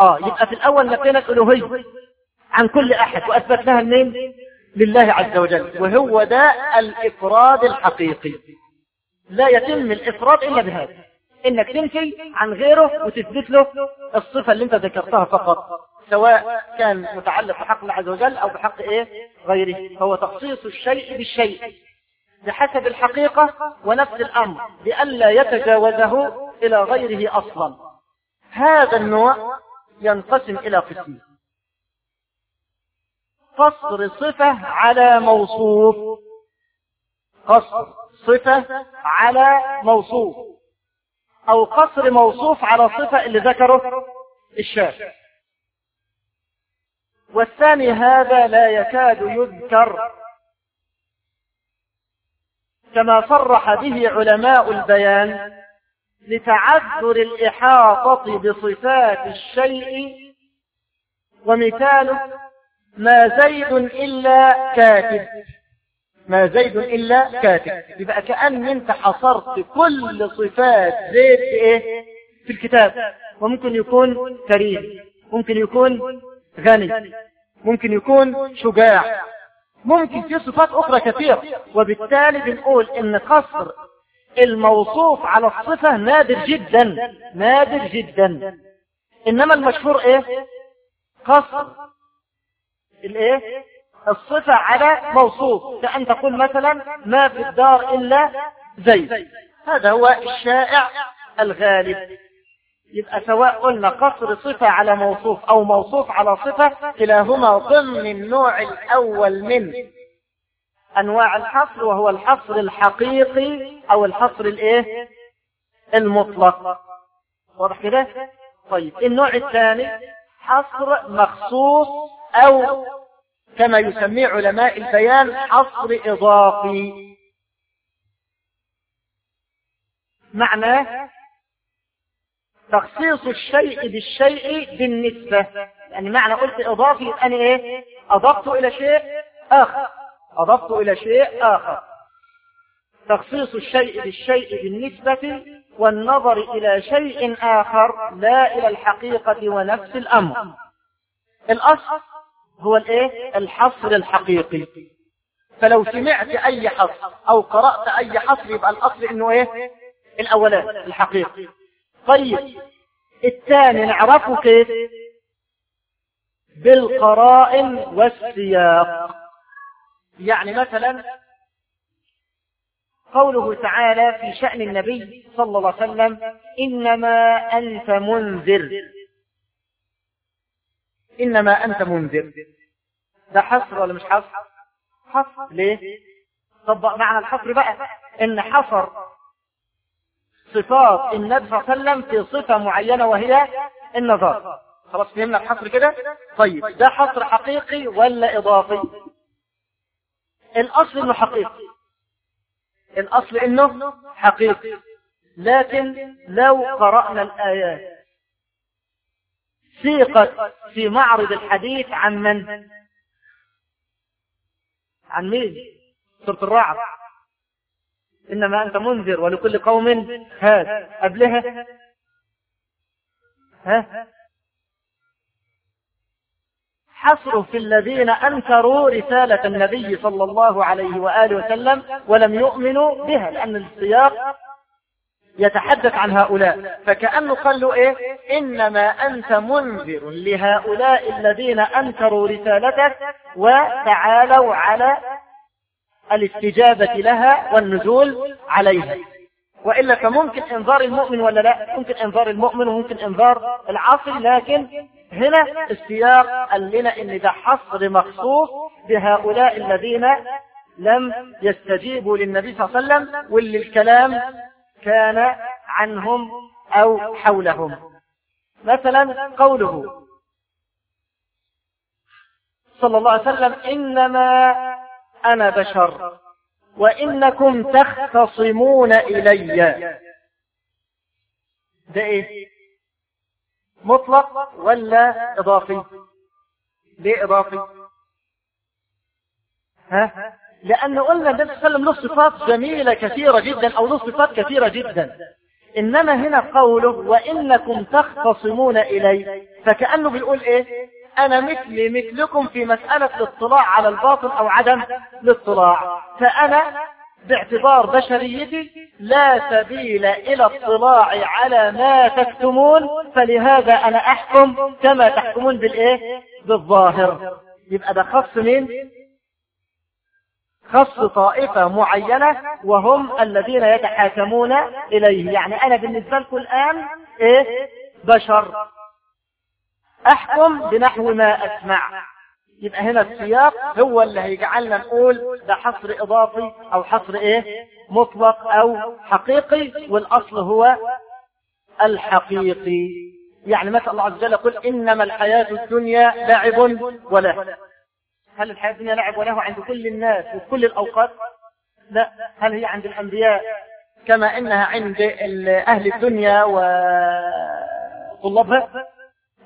آه يبقى في الأول نفينا الالوهية عن كل أحد وأثبتناها لمين لله عز وجل وهو ده الإفراد الحقيقي. لا يتم الإفراد إلا بهذا. إنك تنفي عن غيره وتثبت له الصفة اللي أنت ذكرتها فقط سواء كان متعلق بحق الله عز وجل أو بحق إيه؟ غيره. فهو تخصيص الشيء بالشيء بحسب الحقيقة ونفس الأمر لئلا يتجاوزه إلى غيره أصلا. هذا النوع ينقسم إلى قسمين. قصر صفة على موصوف. قصر صفة على موصوف. أو قصر موصوف على صفة اللي ذكره الشافع والثاني هذا لا يكاد يذكر كما صرح به علماء البيان لتعذر الإحاطة بصفات الشيء ومثاله ما زيد إلا كاتب. ما زيد إلا كاتب. يبقى كأن أنت حصرت كل صفات زيد في إيه؟ في الكتاب. وممكن يكون كريم. ممكن يكون غني. ممكن يكون شجاع. ممكن في صفات أخرى كثيرة. وبالتالي بنقول إن قصر الموصوف على الصفة نادر جدا. نادر جدا. إنما المشهور إيه؟ قصر. الإيه؟ الصفة على موصوف كأن تقول مثلا ما في الدار إلا زيد. هذا هو الشائع الغالب. يبقى سواء قلنا قصر صفة على موصوف أو موصوف على صفة كلاهما ضمن النوع الأول من أنواع الحصر وهو الحصر الحقيقي أو الحصر الإيه؟ المطلق. واضح كده؟ طيب النوع الثاني حصر مخصوص أو كما يسميه علماء البيان حصر إضافي. معناه تخصيص الشيء بالشيء بالنسبة. يعني معنى قلت إضافي يبقى أنا إيه؟ اضفته إلى شيء آخر. أضفت إلى شيء آخر. تخصيص الشيء بالشيء بالنسبة والنظر إلى شيء آخر لا إلى الحقيقة ونفس الأمر. الأصل هو الإيه؟ الحصر الحقيقي. فلو سمعت أي حصر أو قرأت أي حصر يبقى الأصل إنه إيه؟ الأولان الحقيقي. طيب الثاني نعرفه كيف؟ بالقرائن والسياق. يعني مثلا قوله تعالى في شأن النبي صلى الله عليه وسلم إنما أنت منذر. إنما أنت منذر. ده حصر ولا مش حصر؟ حصر. ليه؟ طبق معنى الحصر بقى إن حصر صفات النبي صلى الله عليه وسلم في صفة معينة وهي النظر. خلاص فهمنا الحصر كده؟ طيب ده حصر حقيقي ولا إضافي؟ الأصل إنه حقيقي. الأصل إنه حقيقي. لكن لو قرأنا الآيات سيقت في معرض الحديث عن من؟ عن مين؟ سورة الرعد. إنما أنت منذر ولكل قوم هاد. قبلها؟ ها؟ حصر في الذين أنكروا رسالة النبي صلى الله عليه وآله وسلم ولم يؤمنوا بها لأن السياق يتحدث عن هؤلاء. فكأنه قال له إيه؟ إنما أنت منذر لهؤلاء الذين أنكروا رسالتك وتعالوا على الاستجابة لها والنزول عليها. وإلا فممكن إنذار المؤمن ولا لا؟ ممكن إنذار المؤمن وممكن إنذار العاصي لكن هنا السياق قال لنا إن ده حصر مخصوص بهؤلاء الذين لم يستجيبوا للنبي صلى الله عليه وسلم واللي الكلام كان عنهم أو حولهم. مثلا قوله صلى الله عليه وسلم إنما أنا بشر وإنكم تختصمون إلي. ده إيه؟ مطلق ولا إضافي؟ ليه إضافي؟ ها؟ لأن قلنا النبي صلى الله عليه وسلم له صفات جميلة كثيرة جدا أو له صفات كثيرة جدا. إنما هنا قوله وإنكم تختصمون إلي. فكأنه بيقول إيه؟ أنا مثلي مثلكم في مسألة الاطلاع على الباطل أو عدم الاطلاع. فأنا باعتبار بشريتي لا سبيل إلى اطلاع على ما تكتمون فلهذا أنا أحكم كما تحكمون بالإيه؟ بالظاهر. يبقى ده خص مين؟ خص طائفة معينة وهم الذين يتحاكمون إليه. يعني أنا بالنسبة لكم الآن إيه؟ بشر. أحكم بنحو ما أسمع. يبقى هنا السياق هو اللي هيجعلنا نقول ده حصر إضافي أو حصر إيه؟ مطلق أو حقيقي والأصل هو الحقيقي. يعني مثل الله عز وجل يقول إنما الحياة الدنيا لعب وله هل الحياة الدنيا لعب وله عند كل الناس وفي كل الأوقات؟ لا. هل هي عند الأنبياء كما إنها عند أهل الدنيا وطلابها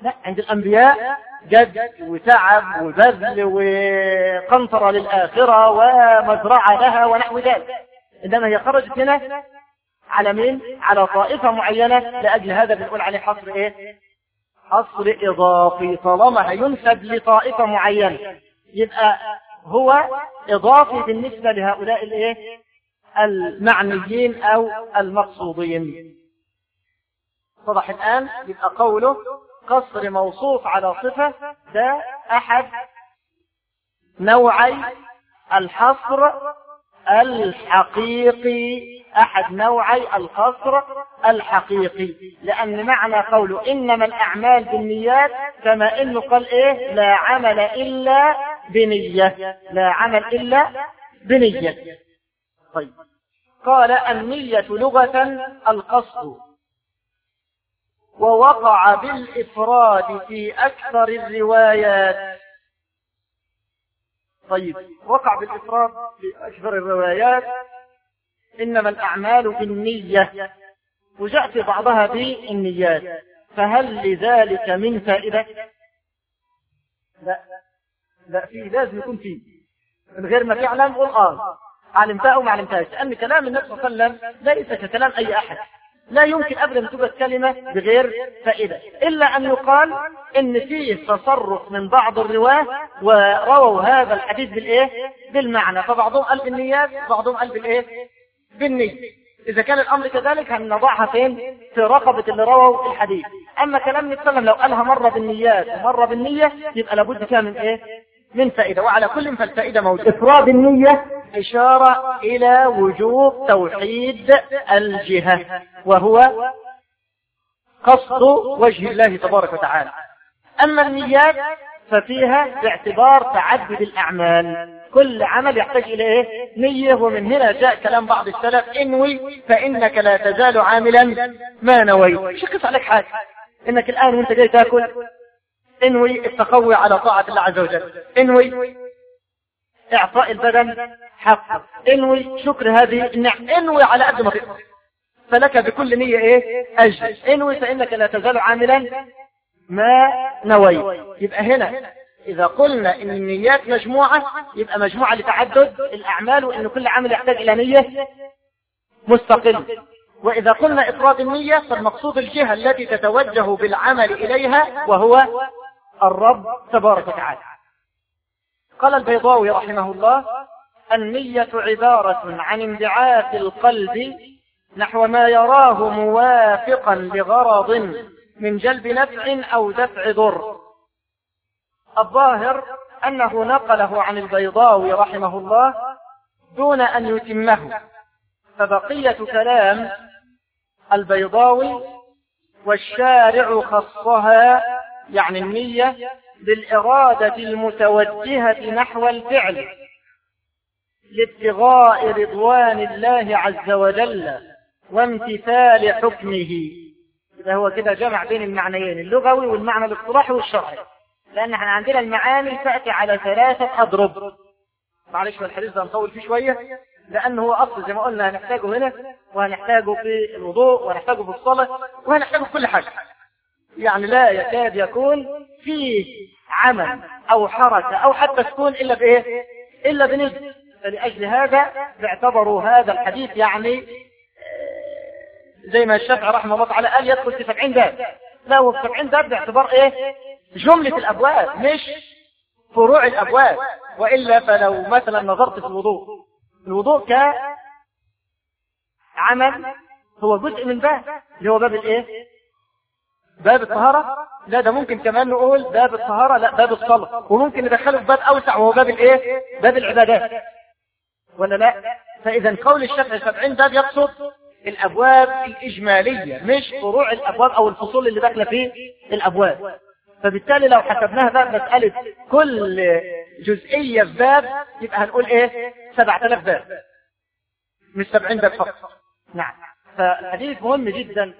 لا. عند الأنبياء جد وتعب وبذل وقنطرة للآخرة ومزرعة لها ونحو ذلك. إنما هي خرجت هنا على مين؟ على طائفة معينة لأجل هذا بنقول عليه حصر إيه؟ حصر إضافي. طالما هينسب لطائفة معينة. يبقى هو إضافي بالنسبة لهؤلاء الإيه؟ المعنيين أو المقصودين. اتضح الآن؟ يبقى قوله قصر موصوف على صفة ده أحد. نوعي الحصر الحقيقي. أحد نوعي القصر الحقيقي. لأن معنى قوله إنما الأعمال بالنيات كما إنه قال إيه؟ لا عمل إلا بنية لا عمل إلا بنية. طيب. قال النية لغة القصد. ووقع بالإفراد في أكثر الروايات. طيب. وقع بالإفراد في أكثر الروايات. إنما الأعمال بالنية في بعضها بالنيات. فهل لذلك من فائدة؟ لا. لا فيه لازم يكون فيه من غير ما تعلم قل آه. علمتها أو ما علمتهاش. لأن كلام النبي صلى الله عليه وسلم ليس ككلام أي أحد. لا يمكن أبدا توجد كلمة بغير فائدة. إلا أن يقال إن فيه تصرف من بعض الرواة ورووا هذا الحديث بالإيه؟ بالمعنى. فبعضهم قال بالنيات وبعضهم قال بالإيه؟ بالنية. إذا كان الأمر كذلك هنضعها فين؟ في رقبة اللي رووا الحديث. أما كلام نتكلم لو قالها مرة بالنيات ومرة بالنية يبقى لابد فيها من إيه؟ من فائدة وعلى كل فالفائدة موجودة. إفراد النية. إشارة إلى وجوب توحيد الجهة وهو قصد وجه الله تبارك وتعالى. أما النيات ففيها باعتبار تعدد الأعمال. كل عمل يحتاج إلى إيه؟ نية ومن هنا جاء كلام بعض السلف انوي فإنك لا تزال عاملا ما نويت. شكف عليك حاجة إنك الآن وأنت جاي تأكل إنوي التقوي على طاعة الله عز وجل. إنوي إعطاء البدن حقه إنوي شكر هذه النعم إنوي على قد ما تقدر. فلك بكل نية إيه؟ أجر. إنوي فإنك لا تزال عاملا ما نويت. يبقى هنا إذا قلنا إن النيات مجموعة يبقى مجموعة لتعدد الأعمال وإن كل عمل يحتاج إلى نية مستقلة. وإذا قلنا إفراد النية فالمقصود الجهة التي تتوجه بالعمل إليها وهو الرب تبارك وتعالى. قال البيضاوي رحمه الله النية عبارة عن انبعاث القلب نحو ما يراه موافقا لغرض من جلب نفع أو دفع ضر. الظاهر أنه نقله عن البيضاوي رحمه الله دون أن يتمه. فبقية كلام البيضاوي والشارع خصها يعني النية بالإرادة المتوجهة نحو الفعل لابتغاء رضوان الله عز وجل وامتثال حكمه. إذا هو كده جمع بين المعنيين اللغوي والمعنى الاصطلاحي والشرعي. لأن إحنا عندنا المعاني تأتي على ثلاثة أضرب. معلش الحديث ده نطول فيه شوية. لأنه هو أصل زي ما قلنا هنحتاجه هنا وهنحتاجه في الوضوء وهنحتاجه في الصلاة وهنحتاجه في كل حاجة. يعني لا يكاد يكون فيه عمل أو حركة أو حتى سكون إلا بإيه؟ إلا بنجد فلأجل هذا اعتبروا هذا الحديث يعني زي ما الشافعي رحمه الله تعالى قال يدخل في 70 باب. لا هو في 70 باب باعتبار إيه؟ جملة الأبواب مش فروع الأبواب. وإلا فلو مثلا نظرت في الوضوء الوضوء كعمل هو جزء من باب اللي هو باب الإيه؟ باب الطهارة؟ لا ده ممكن كمان نقول باب الطهارة لا باب الصلاة. وممكن ندخله في باب أوسع وهو باب الإيه؟ باب العبادات. ولا لا؟ فإذا قول الشافعي 70 باب يقصد الأبواب الإجمالية مش فروع الأبواب أو الفصول اللي داخلة في الأبواب. فبالتالي لو حسبناها بقى مسألة كل جزئية في باب يبقى هنقول إيه؟ 7000 باب. مش 70 باب فقط. نعم. فالحديث مهم جدا.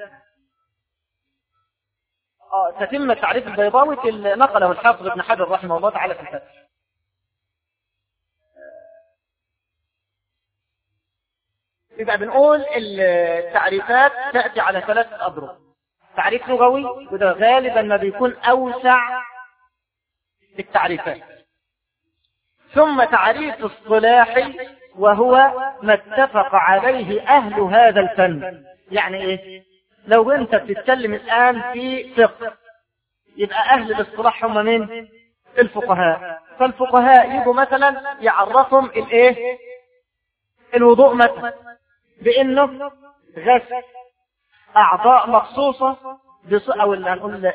تتم تعريف البيضاوي نقله الحافظ ابن حجر رحمه الله تعالى في الفتح. يبقى بنقول التعريفات تأتي على ثلاثة أضرب. تعريف لغوي وده غالبا ما بيكون أوسع في التعريفات. ثم تعريف اصطلاحي وهو ما اتفق عليه أهل هذا الفن. يعني إيه؟ لو أنت بتتكلم الآن في فقه يبقى أهل الاصطلاح هم من الفقهاء. فالفقهاء يجوا مثلا يعرفهم الإيه؟ الوضوء مثلا بإنه غسل أعضاء مخصوصة أو هنقول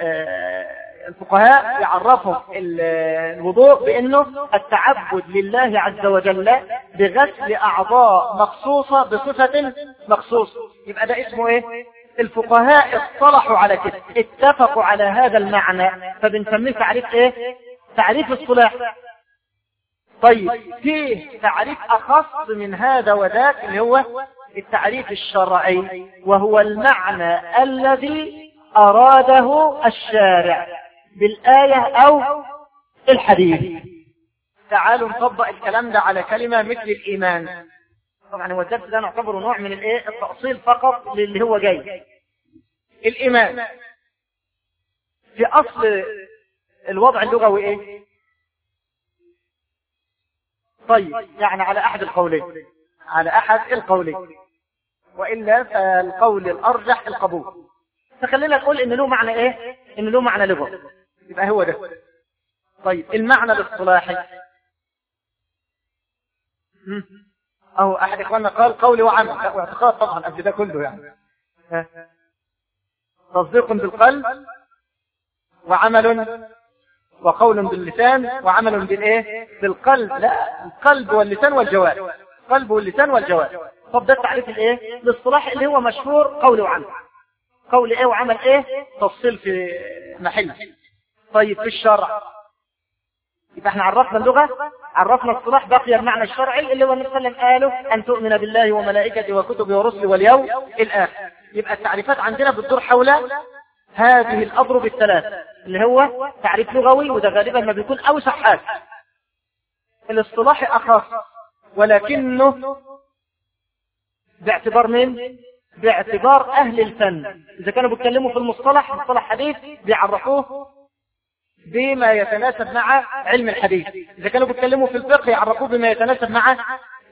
الفقهاء يعرفهم الوضوء بإنه التعبد لله عز وجل بغسل أعضاء مخصوصة بصفة مخصوصة. يبقى ده اسمه إيه؟ الفقهاء اصطلحوا على كده اتفقوا على هذا المعنى فبنسميه تعريف إيه؟ تعريف الصلاح. طيب فيه تعريف أخص من هذا وذاك اللي هو التعريف الشرعي وهو المعنى الذي أراده الشارع بالآية أو الحديث. تعالوا نطبق الكلام ده على كلمة مثل الإيمان. طبعا هو ده نعتبره نوع من الإيه؟ التأصيل فقط للي هو جاي. الإيمان. في أصل الوضع اللغوي إيه؟ طيب يعني على أحد القولين. على أحد القولين. وإلا فالقول الأرجح القبول. فخلينا نقول إن له معنى إيه؟ إن له معنى لغة. يبقى هو ده. طيب المعنى الاصطلاحي. أو أحد إخواننا قال قولي وعمل واعتقاد طبعا قبل ده كله يعني. تصديق بالقلب وعمل وقول باللسان وعمل بالايه؟ بالقلب. لا القلب واللسان والجوارح. القلب واللسان والجوارح. طب ده التعريف الايه؟ الاصطلاح اللي هو مشهور قول وعمل. قول إيه وعمل إيه؟ تفصيل في محل. طيب في الشرع. يبقى إحنا عرفنا اللغة عرفنا الصلاح بقي المعنى الشرعي اللي هو النبي صلى الله عليه وسلم قاله أن تؤمن بالله وملائكته وكتبه ورسله واليوم الآخر. يبقى التعريفات عندنا بتدور حول هذه الأضرب الثلاثة اللي هو تعريف لغوي وده غالبا ما بيكون أوسع حاجة الاصطلاح أخص ولكنه باعتبار مين باعتبار أهل الفن. إذا كانوا بيتكلموا في المصطلح مصطلح حديث بيعرفوه بما يتناسب مع علم الحديث. إذا كانوا بيتكلموا في الفقه يعرفوه بما يتناسب مع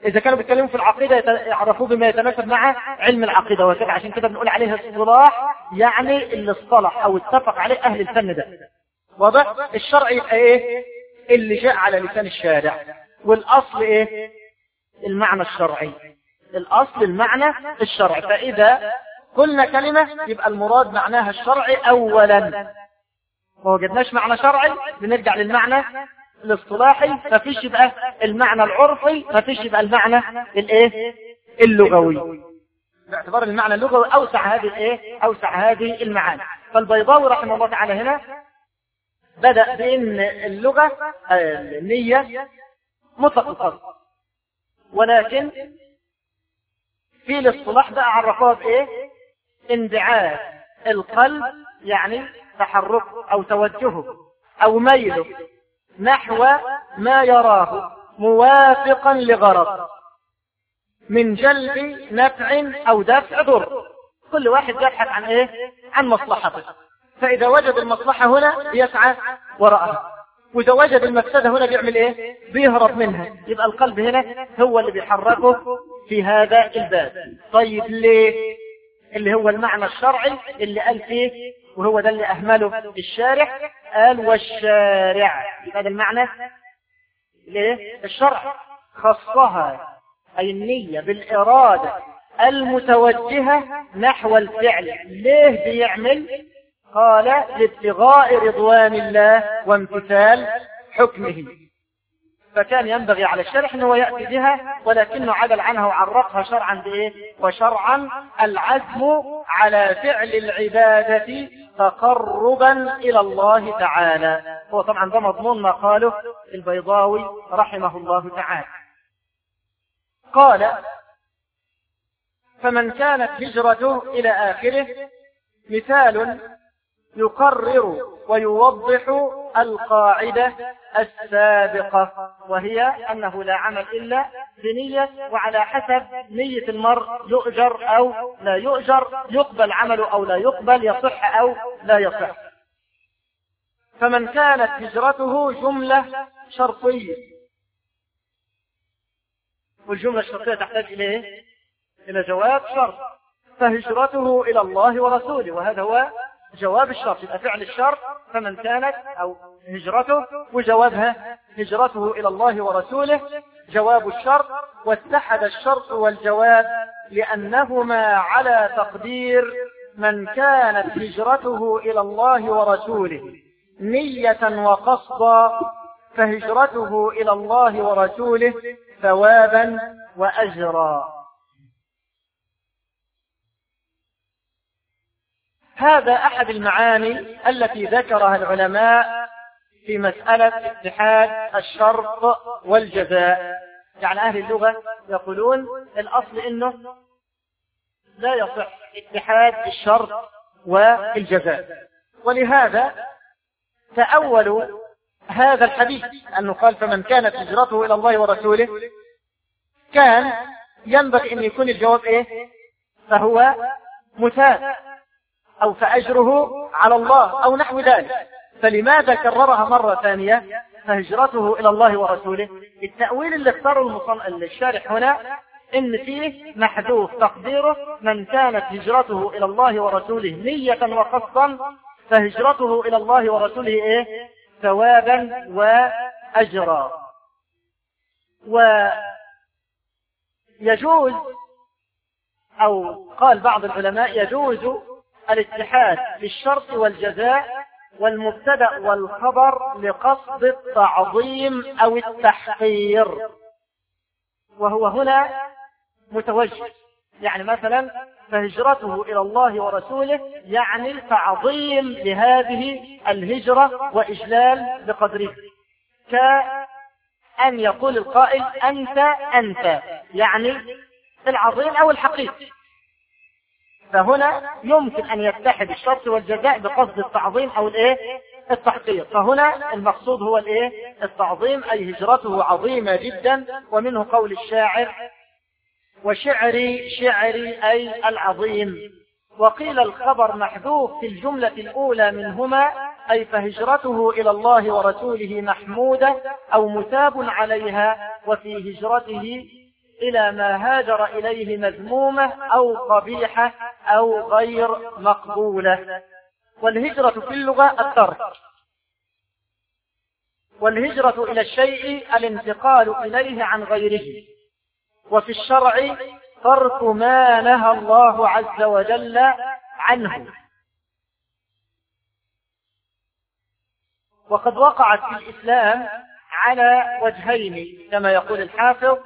إذا كانوا بيتكلموا في العقيدة يعرفوه بما يتناسب مع علم العقيدة وكذا عشان كده بنقول عليها اصطلاح يعني اللي اصطلح أو اتفق عليه أهل الفن ده. واضح؟ الشرع يبقى إيه؟ اللي جاء على لسان الشارع. والأصل إيه؟ المعنى الشرعي. الأصل المعنى الشرعي. فإذا قلنا كلمة يبقى المراد معناها الشرعي أولا. ما وجدناش معنى شرعي بنرجع للمعنى الاصطلاحي ما فيش يبقى المعنى العرفي ما فيش يبقى المعنى الايه؟ اللغوي. باعتبار المعنى اللغوي أوسع هذه الايه؟ أوسع هذه المعاني. فالبيضاوي رحمه الله تعالى هنا بدأ بأن اللغة النية مطلق القصد ولكن في الاصطلاح بقى عرفوها بإيه؟ انبعاث القلب يعني تحركه أو توجهه أو ميله. نحو ما يراه موافقا لغرض. من جلب نفع أو دفع ضر. كل واحد يبحث عن إيه؟ عن مصلحته. فإذا وجد المصلحة هنا يسعى وراءها. وإذا وجد المفسدة هنا بيعمل إيه؟ بيهرب منها. يبقى القلب هنا هو اللي بيحركه في هذا الباب. طيب ليه؟ اللي هو المعنى الشرعي اللي قال فيه وهو ده اللي أهمله الشارع قال والشارع. هذا المعنى ليه؟ الشرع. خصها أي النية بالإرادة المتوجهة نحو الفعل. ليه بيعمل؟ قال لابتغاء رضوان الله وامتثال حكمه. فكان ينبغي على الشرح أنه يأتي بها ولكنه عدل عنها وعرفها شرعا بإيه؟ وشرعا العزم على فعل العبادة تقربا إلى الله تعالى. هو طبعا ده مضمون ما قاله البيضاوي رحمه الله تعالى. قال فمن كانت هجرته إلى آخره مثال يقرر ويوضح القاعدة السابقة وهي أنه لا عمل إلا بنية وعلى حسب نية المرء يؤجر أو لا يؤجر يقبل عمله أو لا يقبل يصح أو لا يصح. فمن كانت هجرته جملة شرطية. والجملة الشرطية تحتاج إليه إلى جواب شرط. فهجرته إلى الله ورسوله وهذا هو جواب الشرط. يبقى فعل الشرط فمن كانت أو هجرته وجوابها هجرته إلى الله ورسوله. جواب الشرط واتحد الشرط والجواب لأنهما على تقدير من كانت هجرته إلى الله ورسوله. نية وقصدا فهجرته إلى الله ورسوله ثوابا وأجرا. هذا أحد المعاني التي ذكرها العلماء في مسألة اتحاد الشرط والجزاء. يعني أهل اللغة يقولون الأصل أنه لا يصح اتحاد الشرط والجزاء. ولهذا تأولوا هذا الحديث أنه قال فمن كانت هجرته إلى الله ورسوله كان ينبغي أن يكون الجواب إيه؟ فهو مثال أو فأجره على الله أو نحو ذلك. فلماذا كررها مرة ثانية؟ فهجرته إلى الله ورسوله. التأويل اللي اختاره الشارح هنا إن فيه محذوف تقديره من كانت هجرته إلى الله ورسوله نية وقصدا فهجرته إلى الله ورسوله إيه؟ ثوابا وأجرا. ويجوز أو قال بعض العلماء يجوز الاتحاد للشرط والجزاء والمبتدأ والخبر لقصد التعظيم أو التحقير. وهو هنا متوجه. يعني مثلا فهجرته إلى الله ورسوله يعني تعظيم لهذه الهجرة وإجلال بقدره كأن يقول القائل أنت أنت يعني العظيم أو الحقيقي. فهنا يمكن أن يتحد الشرط والجزاء بقصد التعظيم أو الإيه؟ التحقير فهنا المقصود هو الإيه؟ التعظيم أي هجرته عظيمة جدا ومنه قول الشاعر وشعري شعري أي العظيم. وقيل الخبر محذوف في الجملة الأولى منهما أي فهجرته إلى الله ورسوله محمودة أو مثاب عليها وفي هجرته إلى ما هاجر إليه مذمومة أو قبيحة أو غير مقبولة. والهجرة في اللغة الترك. والهجرة إلى الشيء الانتقال إليه عن غيره. وفي الشرع ترك ما نهى الله عز وجل عنه. وقد وقعت في الإسلام على وجهين كما يقول الحافظ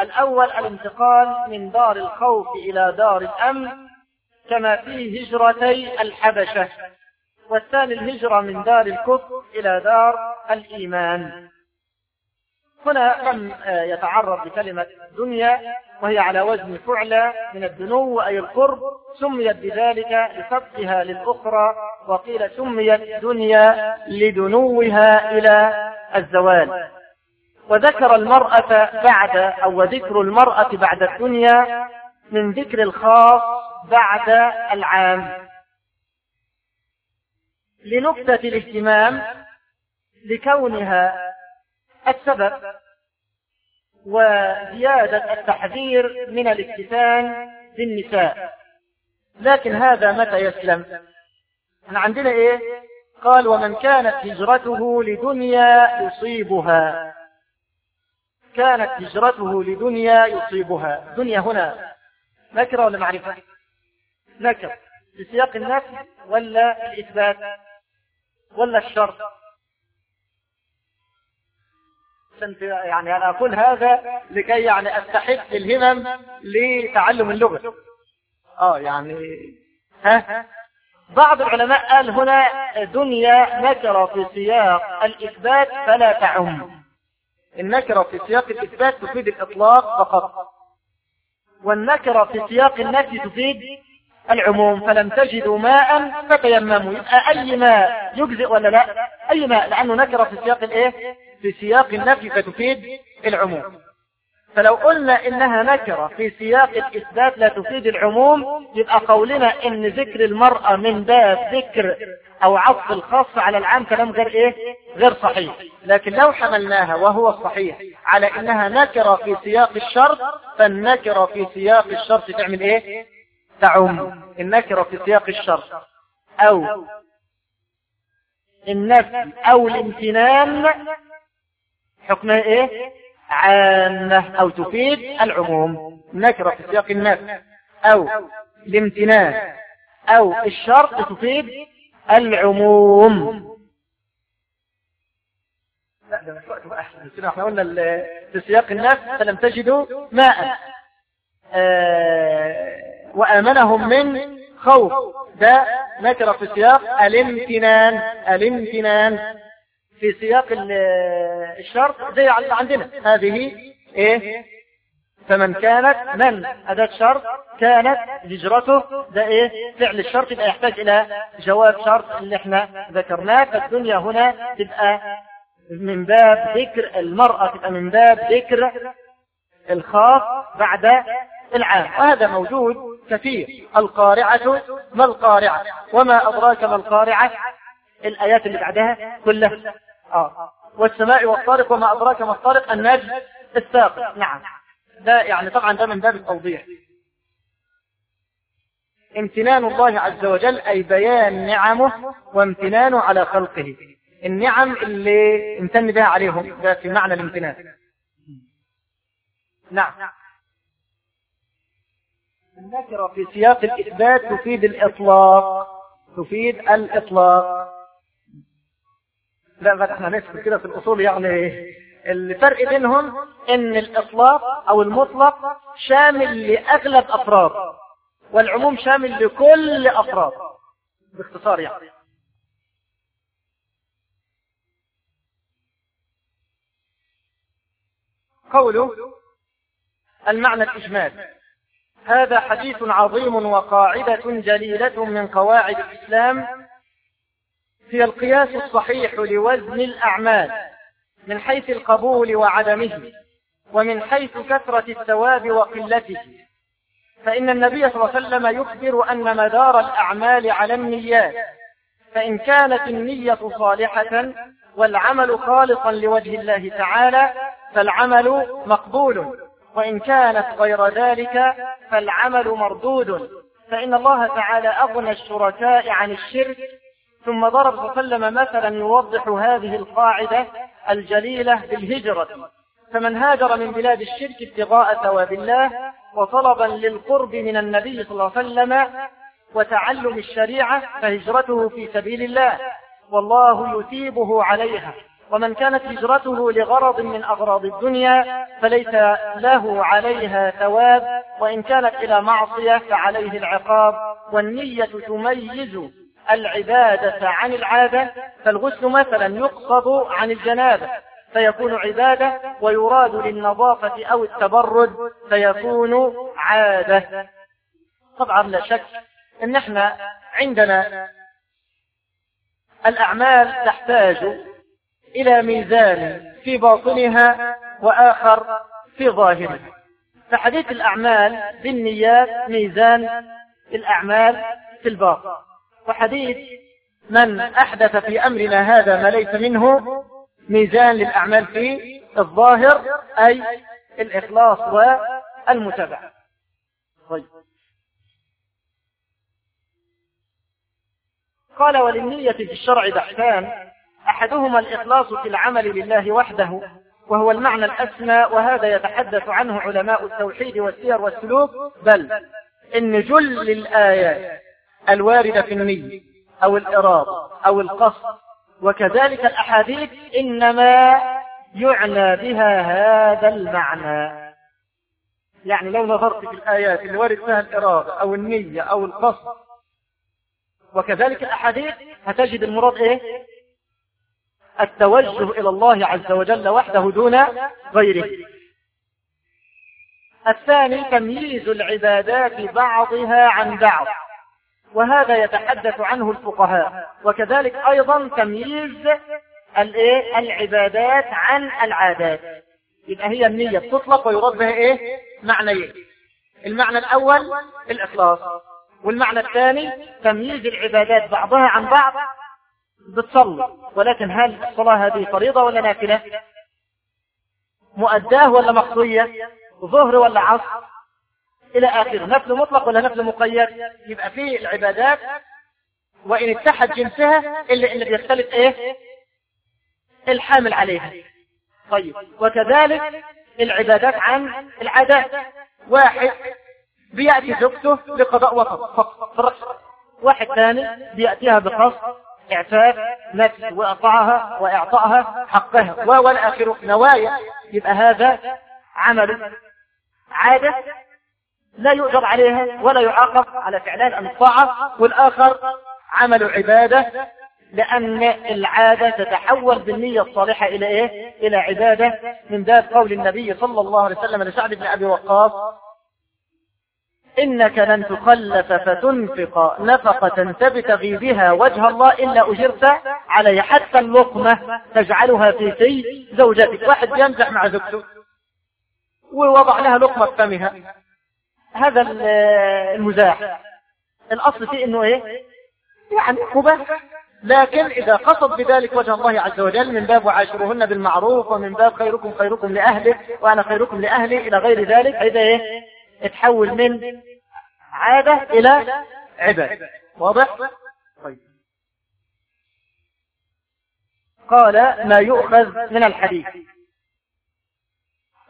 الأول الانتقال من دار الخوف إلى دار الأمن كما في هجرتي الحبشة والثاني الهجرة من دار الكفر إلى دار الإيمان. هنا لم يتعرض لكلمة دنيا وهي على وزن فعلى من الدنو أي القرب سميت بذلك لسبقها للأخرى وقيل سميت دنيا لدنوها إلى الزوال. وذكر المرأة بعد أو ذكر المرأة بعد الدنيا من ذكر الخاص بعد العام. لنقطة الاهتمام لكونها السبب وزيادة التحذير من الافتتان بالنساء. لكن هذا متى يسلم؟ إحنا عندنا إيه؟ قال ومن كانت هجرته لدنيا يصيبها. كانت هجرته لدنيا يصيبها. دنيا هنا. نكرة ولا معرفة؟ نكرة في سياق النفي ولا الإثبات؟ ولا الشرط يعني أنا أقول هذا لكي يعني أستحق الهمم لتعلم اللغة. آه يعني ها؟ بعض العلماء قال هنا دنيا نكرة في سياق الإثبات فلا تعم. النكرة في سياق الإثبات تفيد الإطلاق فقط. والنكرة في سياق النفي تفيد العموم فلم تجدوا ماء فتيمموا. يبقى أي ماء يجزئ ولا لا؟ أي ماء؟ لأنه نكرة في سياق الإيه؟ في سياق النفي فتفيد العموم. فلو قلنا إنها نكرة في سياق الإثبات لا تفيد العموم يبقى قولنا إن ذكر المرأة من باب ذكر أو عطف الخاص على العام كلام غير إيه؟ غير صحيح. لكن لو حملناها وهو الصحيح على إنها نكرة في سياق الشرط فالنكرة في سياق الشرط تعمل إيه؟ تعم. النكرة في سياق الشرط أو النفي أو الامتنان حكمها إيه؟ عامة أو تفيد العموم نكرة في سياق النفي أو الامتنان أو الشرط تفيد العموم. لا ده وقت بقى إحنا قلنا في سياق النفي فلم تجدوا ماء. آه وآمنهم من خوف. ده نكرة في سياق الامتنان. الامتنان. في سياق الشرط زي عندنا. هذه إيه؟ فمن كانت من أداة شرط كانت هجرته. ده إيه؟ فعل الشرط. يبقى يحتاج إلى جواب شرط اللي إحنا ذكرناه. فالدنيا هنا تبقى من باب ذكر المرأة تبقى من باب ذكر الخاص بعد العام. وهذا موجود كثير. القارعة ما القارعة؟ وما أدراك ما القارعة؟ الآيات اللي بعدها كلها. آه. والسماء والطارق وما أدراك ما الطارق النجم الساقط. نعم. ده يعني طبعا ده من باب التوضيح. امتنان الله عز وجل أي بيان نعمه وامتنانه على خلقه. النعم اللي امتن بها عليهم ده في معنى الامتنان. نعم. النكرة في سياق الإثبات تفيد الإطلاق. تفيد الإطلاق. لا بقى إحنا نسبة كده في الأصول يعني الفرق بينهم إن الإطلاق أو المطلق شامل لأغلب أفراد والعموم شامل لكل أفراد باختصار يعني. قوله المعنى الإجمال. هذا حديث عظيم وقاعدة جليلة من قواعد الإسلام هي القياس الصحيح لوزن الأعمال من حيث القبول وعدمه ومن حيث كثرة الثواب وقلته. فإن النبي صلى الله عليه وسلم يخبر أن مدار الأعمال على النيات فإن كانت النية صالحة والعمل خالصا لوجه الله تعالى فالعمل مقبول. وإن كانت غير ذلك فالعمل مردود. فإن الله تعالى أغنى الشركاء عن الشرك ثم ضرب صلى الله عليه وسلم مثلا يوضح هذه القاعدة الجليلة بالهجرة فمن هاجر من بلاد الشرك ابتغاء ثواب الله وطلبا للقرب من النبي صلى الله عليه وسلم وتعلم الشريعة فهجرته في سبيل الله. والله يثيبه عليها. ومن كانت هجرته لغرض من أغراض الدنيا فليس له عليها ثواب وإن كانت إلى معصية فعليه العقاب. والنية تميز العبادة عن العادة فالغسل مثلا يقصد عن الجنابة فيكون عبادة ويراد للنظافة أو التبرد فيكون عادة. طبعا لا شك إن إحنا عندنا الأعمال تحتاج إلى ميزان في باطنها وآخر في ظاهرها. فحديث الأعمال بالنيات ميزان الأعمال في الباطن. وحديث من أحدث في أمرنا هذا ما ليس منه ميزان للأعمال في الظاهر أي الإخلاص والمتابعة. طيب. قال وللنية في الشرع بحثان أحدهما الإخلاص في العمل لله وحده وهو المعنى الأسمى وهذا يتحدث عنه علماء التوحيد والسير والسلوك بل إن جل الآيات الواردة في النية أو الإرادة أو القصد. وكذلك الأحاديث إنما يعنى بها هذا المعنى. يعني لو نظرت في الآيات اللي وارد فيها الإرادة أو النية أو القصد وكذلك الأحاديث هتجد المراد إيه؟ التوجه إلى الله عز وجل وحده دون غيره. الثاني تمييز العبادات بعضها عن بعض. وهذا يتحدث عنه الفقهاء. وكذلك أيضا تمييز العبادات عن العادات. يبقى هي النية. بتطلق ويراد بها إيه؟ معنيين. المعنى الأول الإخلاص. والمعنى الثاني تمييز العبادات بعضها عن بعض بتصلي. ولكن هل الصلاة هذه فريضة ولا نافلة؟ مؤداة ولا مقصية ظهر ولا عصر؟ إلى آخره. نفل مطلق ولا نفل مقيد؟ يبقى فيه العبادات وإن اتحد جنسها إلا إن بيختلف إيه؟ الحامل عليها. طيب. وكذلك العبادات عن العادات. واحد بيأتي زوجته لقضاء وطن فقط. واحد ثاني بيأتيها بقصد إعفاف نفس وإعطائها وإعطائها حقها. ولا آخره نوايا. يبقى هذا عمل عادة لا يؤجر عليها ولا يعاقب على فعلان الطاعة والآخر عمل عبادة لأن العادة تتحول بالنية الصالحة إلى إيه؟ إلى عبادة. من باب قول النبي صلى الله عليه وسلم لسعد بن أبي وقاص إنك لن تخلف فتنفق نفقة تبتغي بها وجه الله إلا أجرت علي حتى اللقمة تجعلها في في زوجتك. واحد يمزح مع زوجته ووضع لها لقمة فمها. هذا المزاح. الأصل فيه إنه إيه؟ يعني مباح. لكن إذا قصد بذلك وجه الله عز وجل من باب وعاشرهن بالمعروف ومن باب خيركم خيركم لأهله وأنا خيركم لأهلي إلى غير ذلك إذا إيه؟ اتحول من عادة إلى عبادة. واضح؟ طيب. قال ما يؤخذ من الحديث.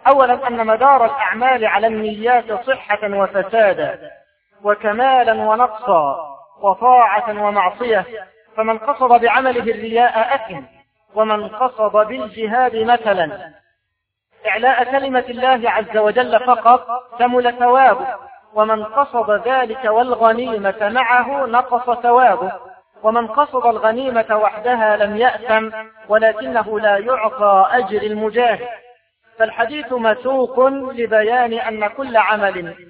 أولا أن مدار الأعمال على النيات صحة وفسادا وكمالا ونقصا وطاعة ومعصية فمن قصد بعمله الرياء أثم ومن قصد بالجهاد مثلا. إعلاء كلمة الله عز وجل فقط كمل ثوابه ومن قصد ذلك والغنيمة معه نقص ثوابه ومن قصد الغنيمة وحدها لم يأثم ولكنه لا يعطى أجر المجاهد. فالحديث مسوق لبيان أن كل عمل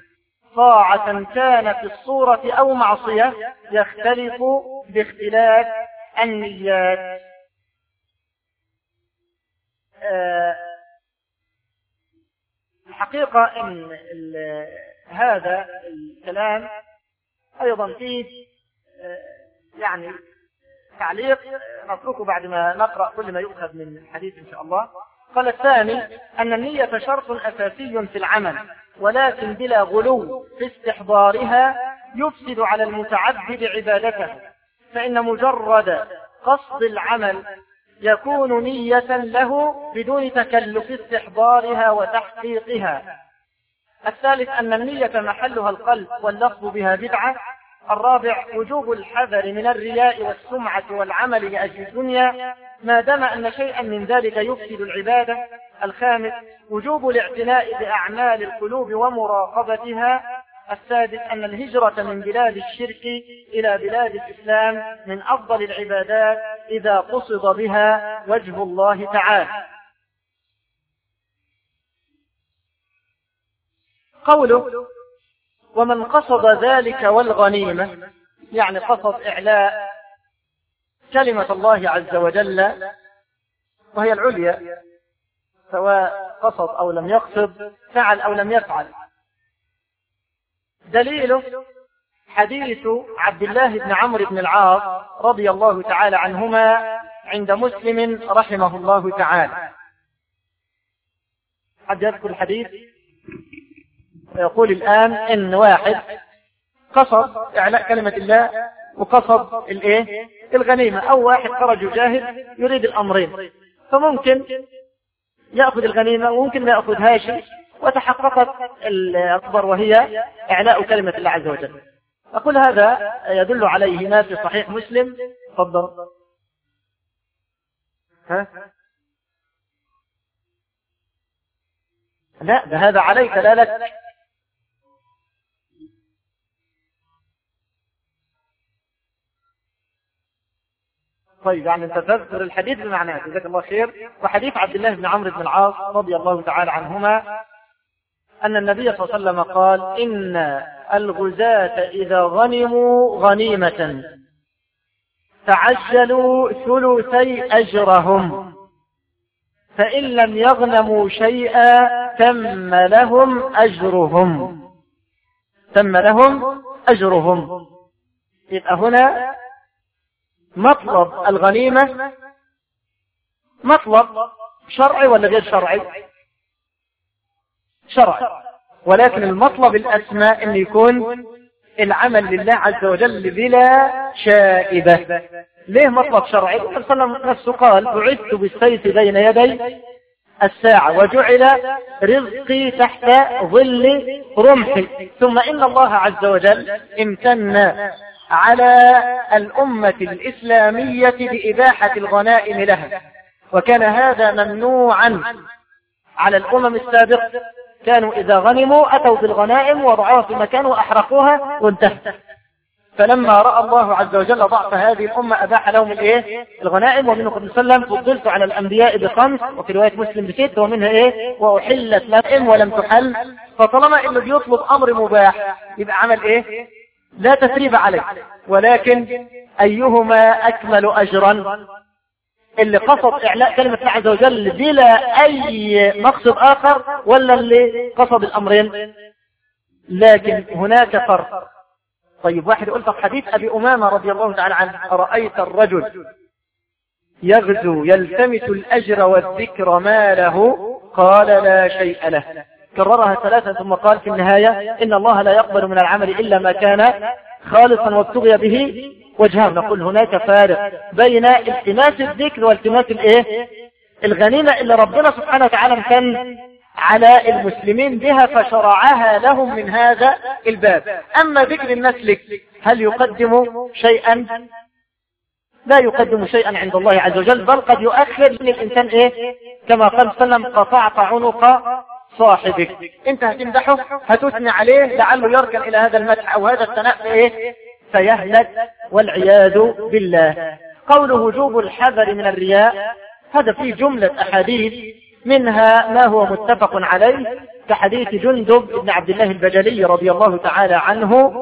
طاعة كان في الصورة أو معصية يختلف باختلاف النيات. آه، الحقيقة أن هذا الكلام أيضا فيه آه، يعني تعليق نتركه بعد ما نقرأ كل ما يؤخذ من الحديث إن شاء الله. قال الثاني أن النية شرط أساسي في العمل ولكن بلا غلو في استحضارها يفسد على المتعبد عبادته فإن مجرد قصد العمل يكون نية له بدون تكلف استحضارها وتحقيقها. الثالث أن النية محلها القلب واللفظ بها بدعة الرابع وجوب الحذر من الرياء والسمعة والعمل لأجل الدنيا. ما دام أن شيئا من ذلك يفسد العبادة. الخامس وجوب الاعتناء بأعمال القلوب ومراقبتها. السادس أن الهجرة من بلاد الشرك إلى بلاد الإسلام من أفضل العبادات إذا قصد بها وجه الله تعالى. قوله ومن قصد ذلك والغنيمة يعني قصد إعلاء كلمة الله عز وجل وهي العليا سواء قصد أو لم يقصد فعل أو لم يفعل. دليله حديث عبد الله بن عمرو بن العاص رضي الله تعالى عنهما عند مسلم رحمه الله تعالى. حد يذكر الحديث؟ يقول الآن إن واحد قصد إعلاء كلمة الله وقصد الإيه؟ الغنيمة. أو واحد خرج جاهد يريد الأمرين. فممكن يأخذ الغنيمة وممكن ما يأخذهاش وتحققت الأكبر وهي إعلاء كلمة الله عز وجل. أقول هذا يدل عليه ما في صحيح مسلم. تفضل. ها؟ لا هذا عليك لا لك. طيب يعني انت تذكر الحديث بمعناه جزاك الله خير. وحديث عبد الله بن عمرو بن العاص رضي الله تعالى عنهما أن النبي صلى الله عليه وسلم قال إن الغزاة إذا غنموا غنيمة تعجلوا ثلثي أجرهم فإن لم يغنموا شيئا تم لهم أجرهم تم لهم أجرهم. يبقى هنا مطلب الغنيمة مطلب شرعي ولا غير شرعي؟ شرعي. ولكن المطلب الأسمى أن يكون العمل لله عز وجل بلا شائبة. ليه مطلب شرعي؟ الرسول وسلم قال بعثت بالسيف بين يدي الساعة وجعل رزقي تحت ظل رمحي. ثم إن الله عز وجل امتن على الأمة الإسلامية بإباحة الغنائم لها. وكان هذا ممنوعا على الأمم السابقة. كانوا إذا غنموا أتوا بالغنائم وضعوها في مكان وأحرقوها وانتهت. فلما رأى الله عز وجل ضعف هذه الأمة أباح لهم الإيه؟ الغنائم. ومنه قد وسلم فضلت على الأنبياء بخمس. وفي رواية مسلم بست. ومنها إيه؟ وأحلت لهم ولم تحل. فطالما إنه بيطلب أمر مباح يبقى عمل إيه؟ لا تثريب عليه ولكن أيهما أكمل أجرا؟ اللي قصد إعلاء كلمة الله عز وجل بلا أي مقصد آخر ولا اللي قصد الأمرين. لكن هناك فرق. طيب واحد يقول في حديث أبي أمامة رضي الله تعالى عنه أرأيت الرجل يغزو يلتمس الأجر والذكر ما له؟ قال لا شيء له. كررها ثلاثة ثم قال في النهاية إن الله لا يقبل من العمل إلا ما كان خالصا وابتغي به وجهه. نقول هناك فارق بين التماس الذكر والتماس الإيه؟ الغنيمة اللي ربنا سبحانه وتعالى كان على المسلمين بها فشرعها لهم من هذا الباب. أما ذكر الناس لك هل يقدم شيئا؟ لا يقدم شيئا عند الله عز وجل بل قد يؤخر من الإنسان إيه؟ كما قال صلى الله عليه وسلم قطعت عنق صاحبك. انت هتمدحه هتثني عليه لعله يركن إلى هذا المدح أو هذا الثناء في إيه فيهلك والعياذ بالله. قوله وجوب الحذر من الرياء هذا فيه جملة أحاديث منها ما هو متفق عليه كحديث جندب بن عبد الله البجلي رضي الله تعالى عنه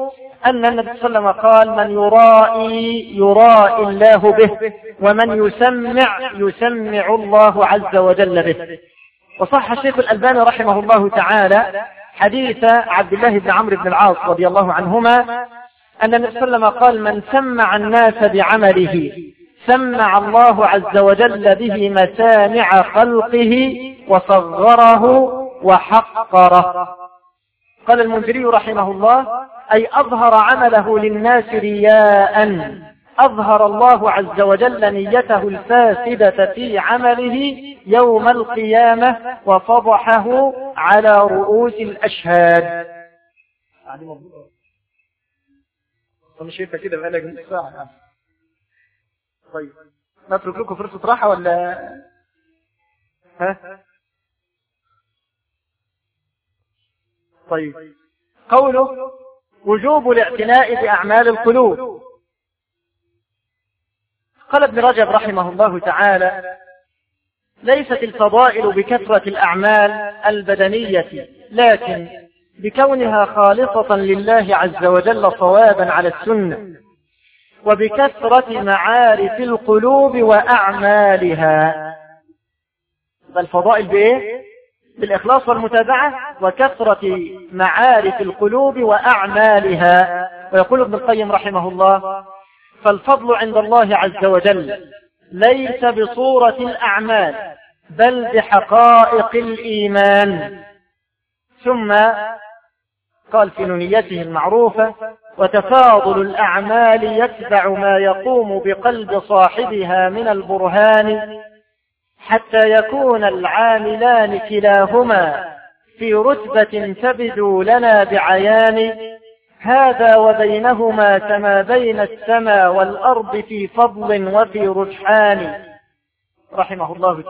أن النبي صلى الله عليه وسلم قال من يرائي يرائي الله به ومن يسمع يسمع الله عز وجل به. وصح الشيخ الألباني رحمه الله تعالى حديث عبد الله بن عمرو بن العاص رضي الله عنهما أن النبي صلى الله عليه وسلم قال من سمع الناس بعمله سمع الله عز وجل به مسامع خلقه وصغره وحقره. قال المنذري رحمه الله أي أظهر عمله للناس رياء. أظهر الله عز وجل نيته الفاسدة في عمله يوم القيامة وفضحه على رؤوس الأشهاد. يعني مش شايفها كده بقالك نص ساعة يعني. طيب نترك لكم فرصة راحة ولا؟ ها؟ طيب قوله وجوب الاعتناء بأعمال القلوب. قال ابن رجب رحمه الله تعالى ليست الفضائل بكثرة الأعمال البدنية لكن بكونها خالصة لله عز وجل صوابا على السنة وبكثرة معارف القلوب وأعمالها الفضائل بإيه؟ بالإخلاص والمتابعة وكثرة معارف القلوب وأعمالها ويقول ابن القيم رحمه الله فالفضل عند الله عز وجل. ليس بصورة الأعمال بل بحقائق الإيمان. ثم قال في نونيته المعروفة وتفاضل الأعمال يتبع ما يقوم بقلب صاحبها من البرهان حتى يكون العاملان كلاهما في رتبة تبدو لنا بعيان. هذا وبينهما كما بين السماء والأرض في فضل وفي رجحان. رحمه الله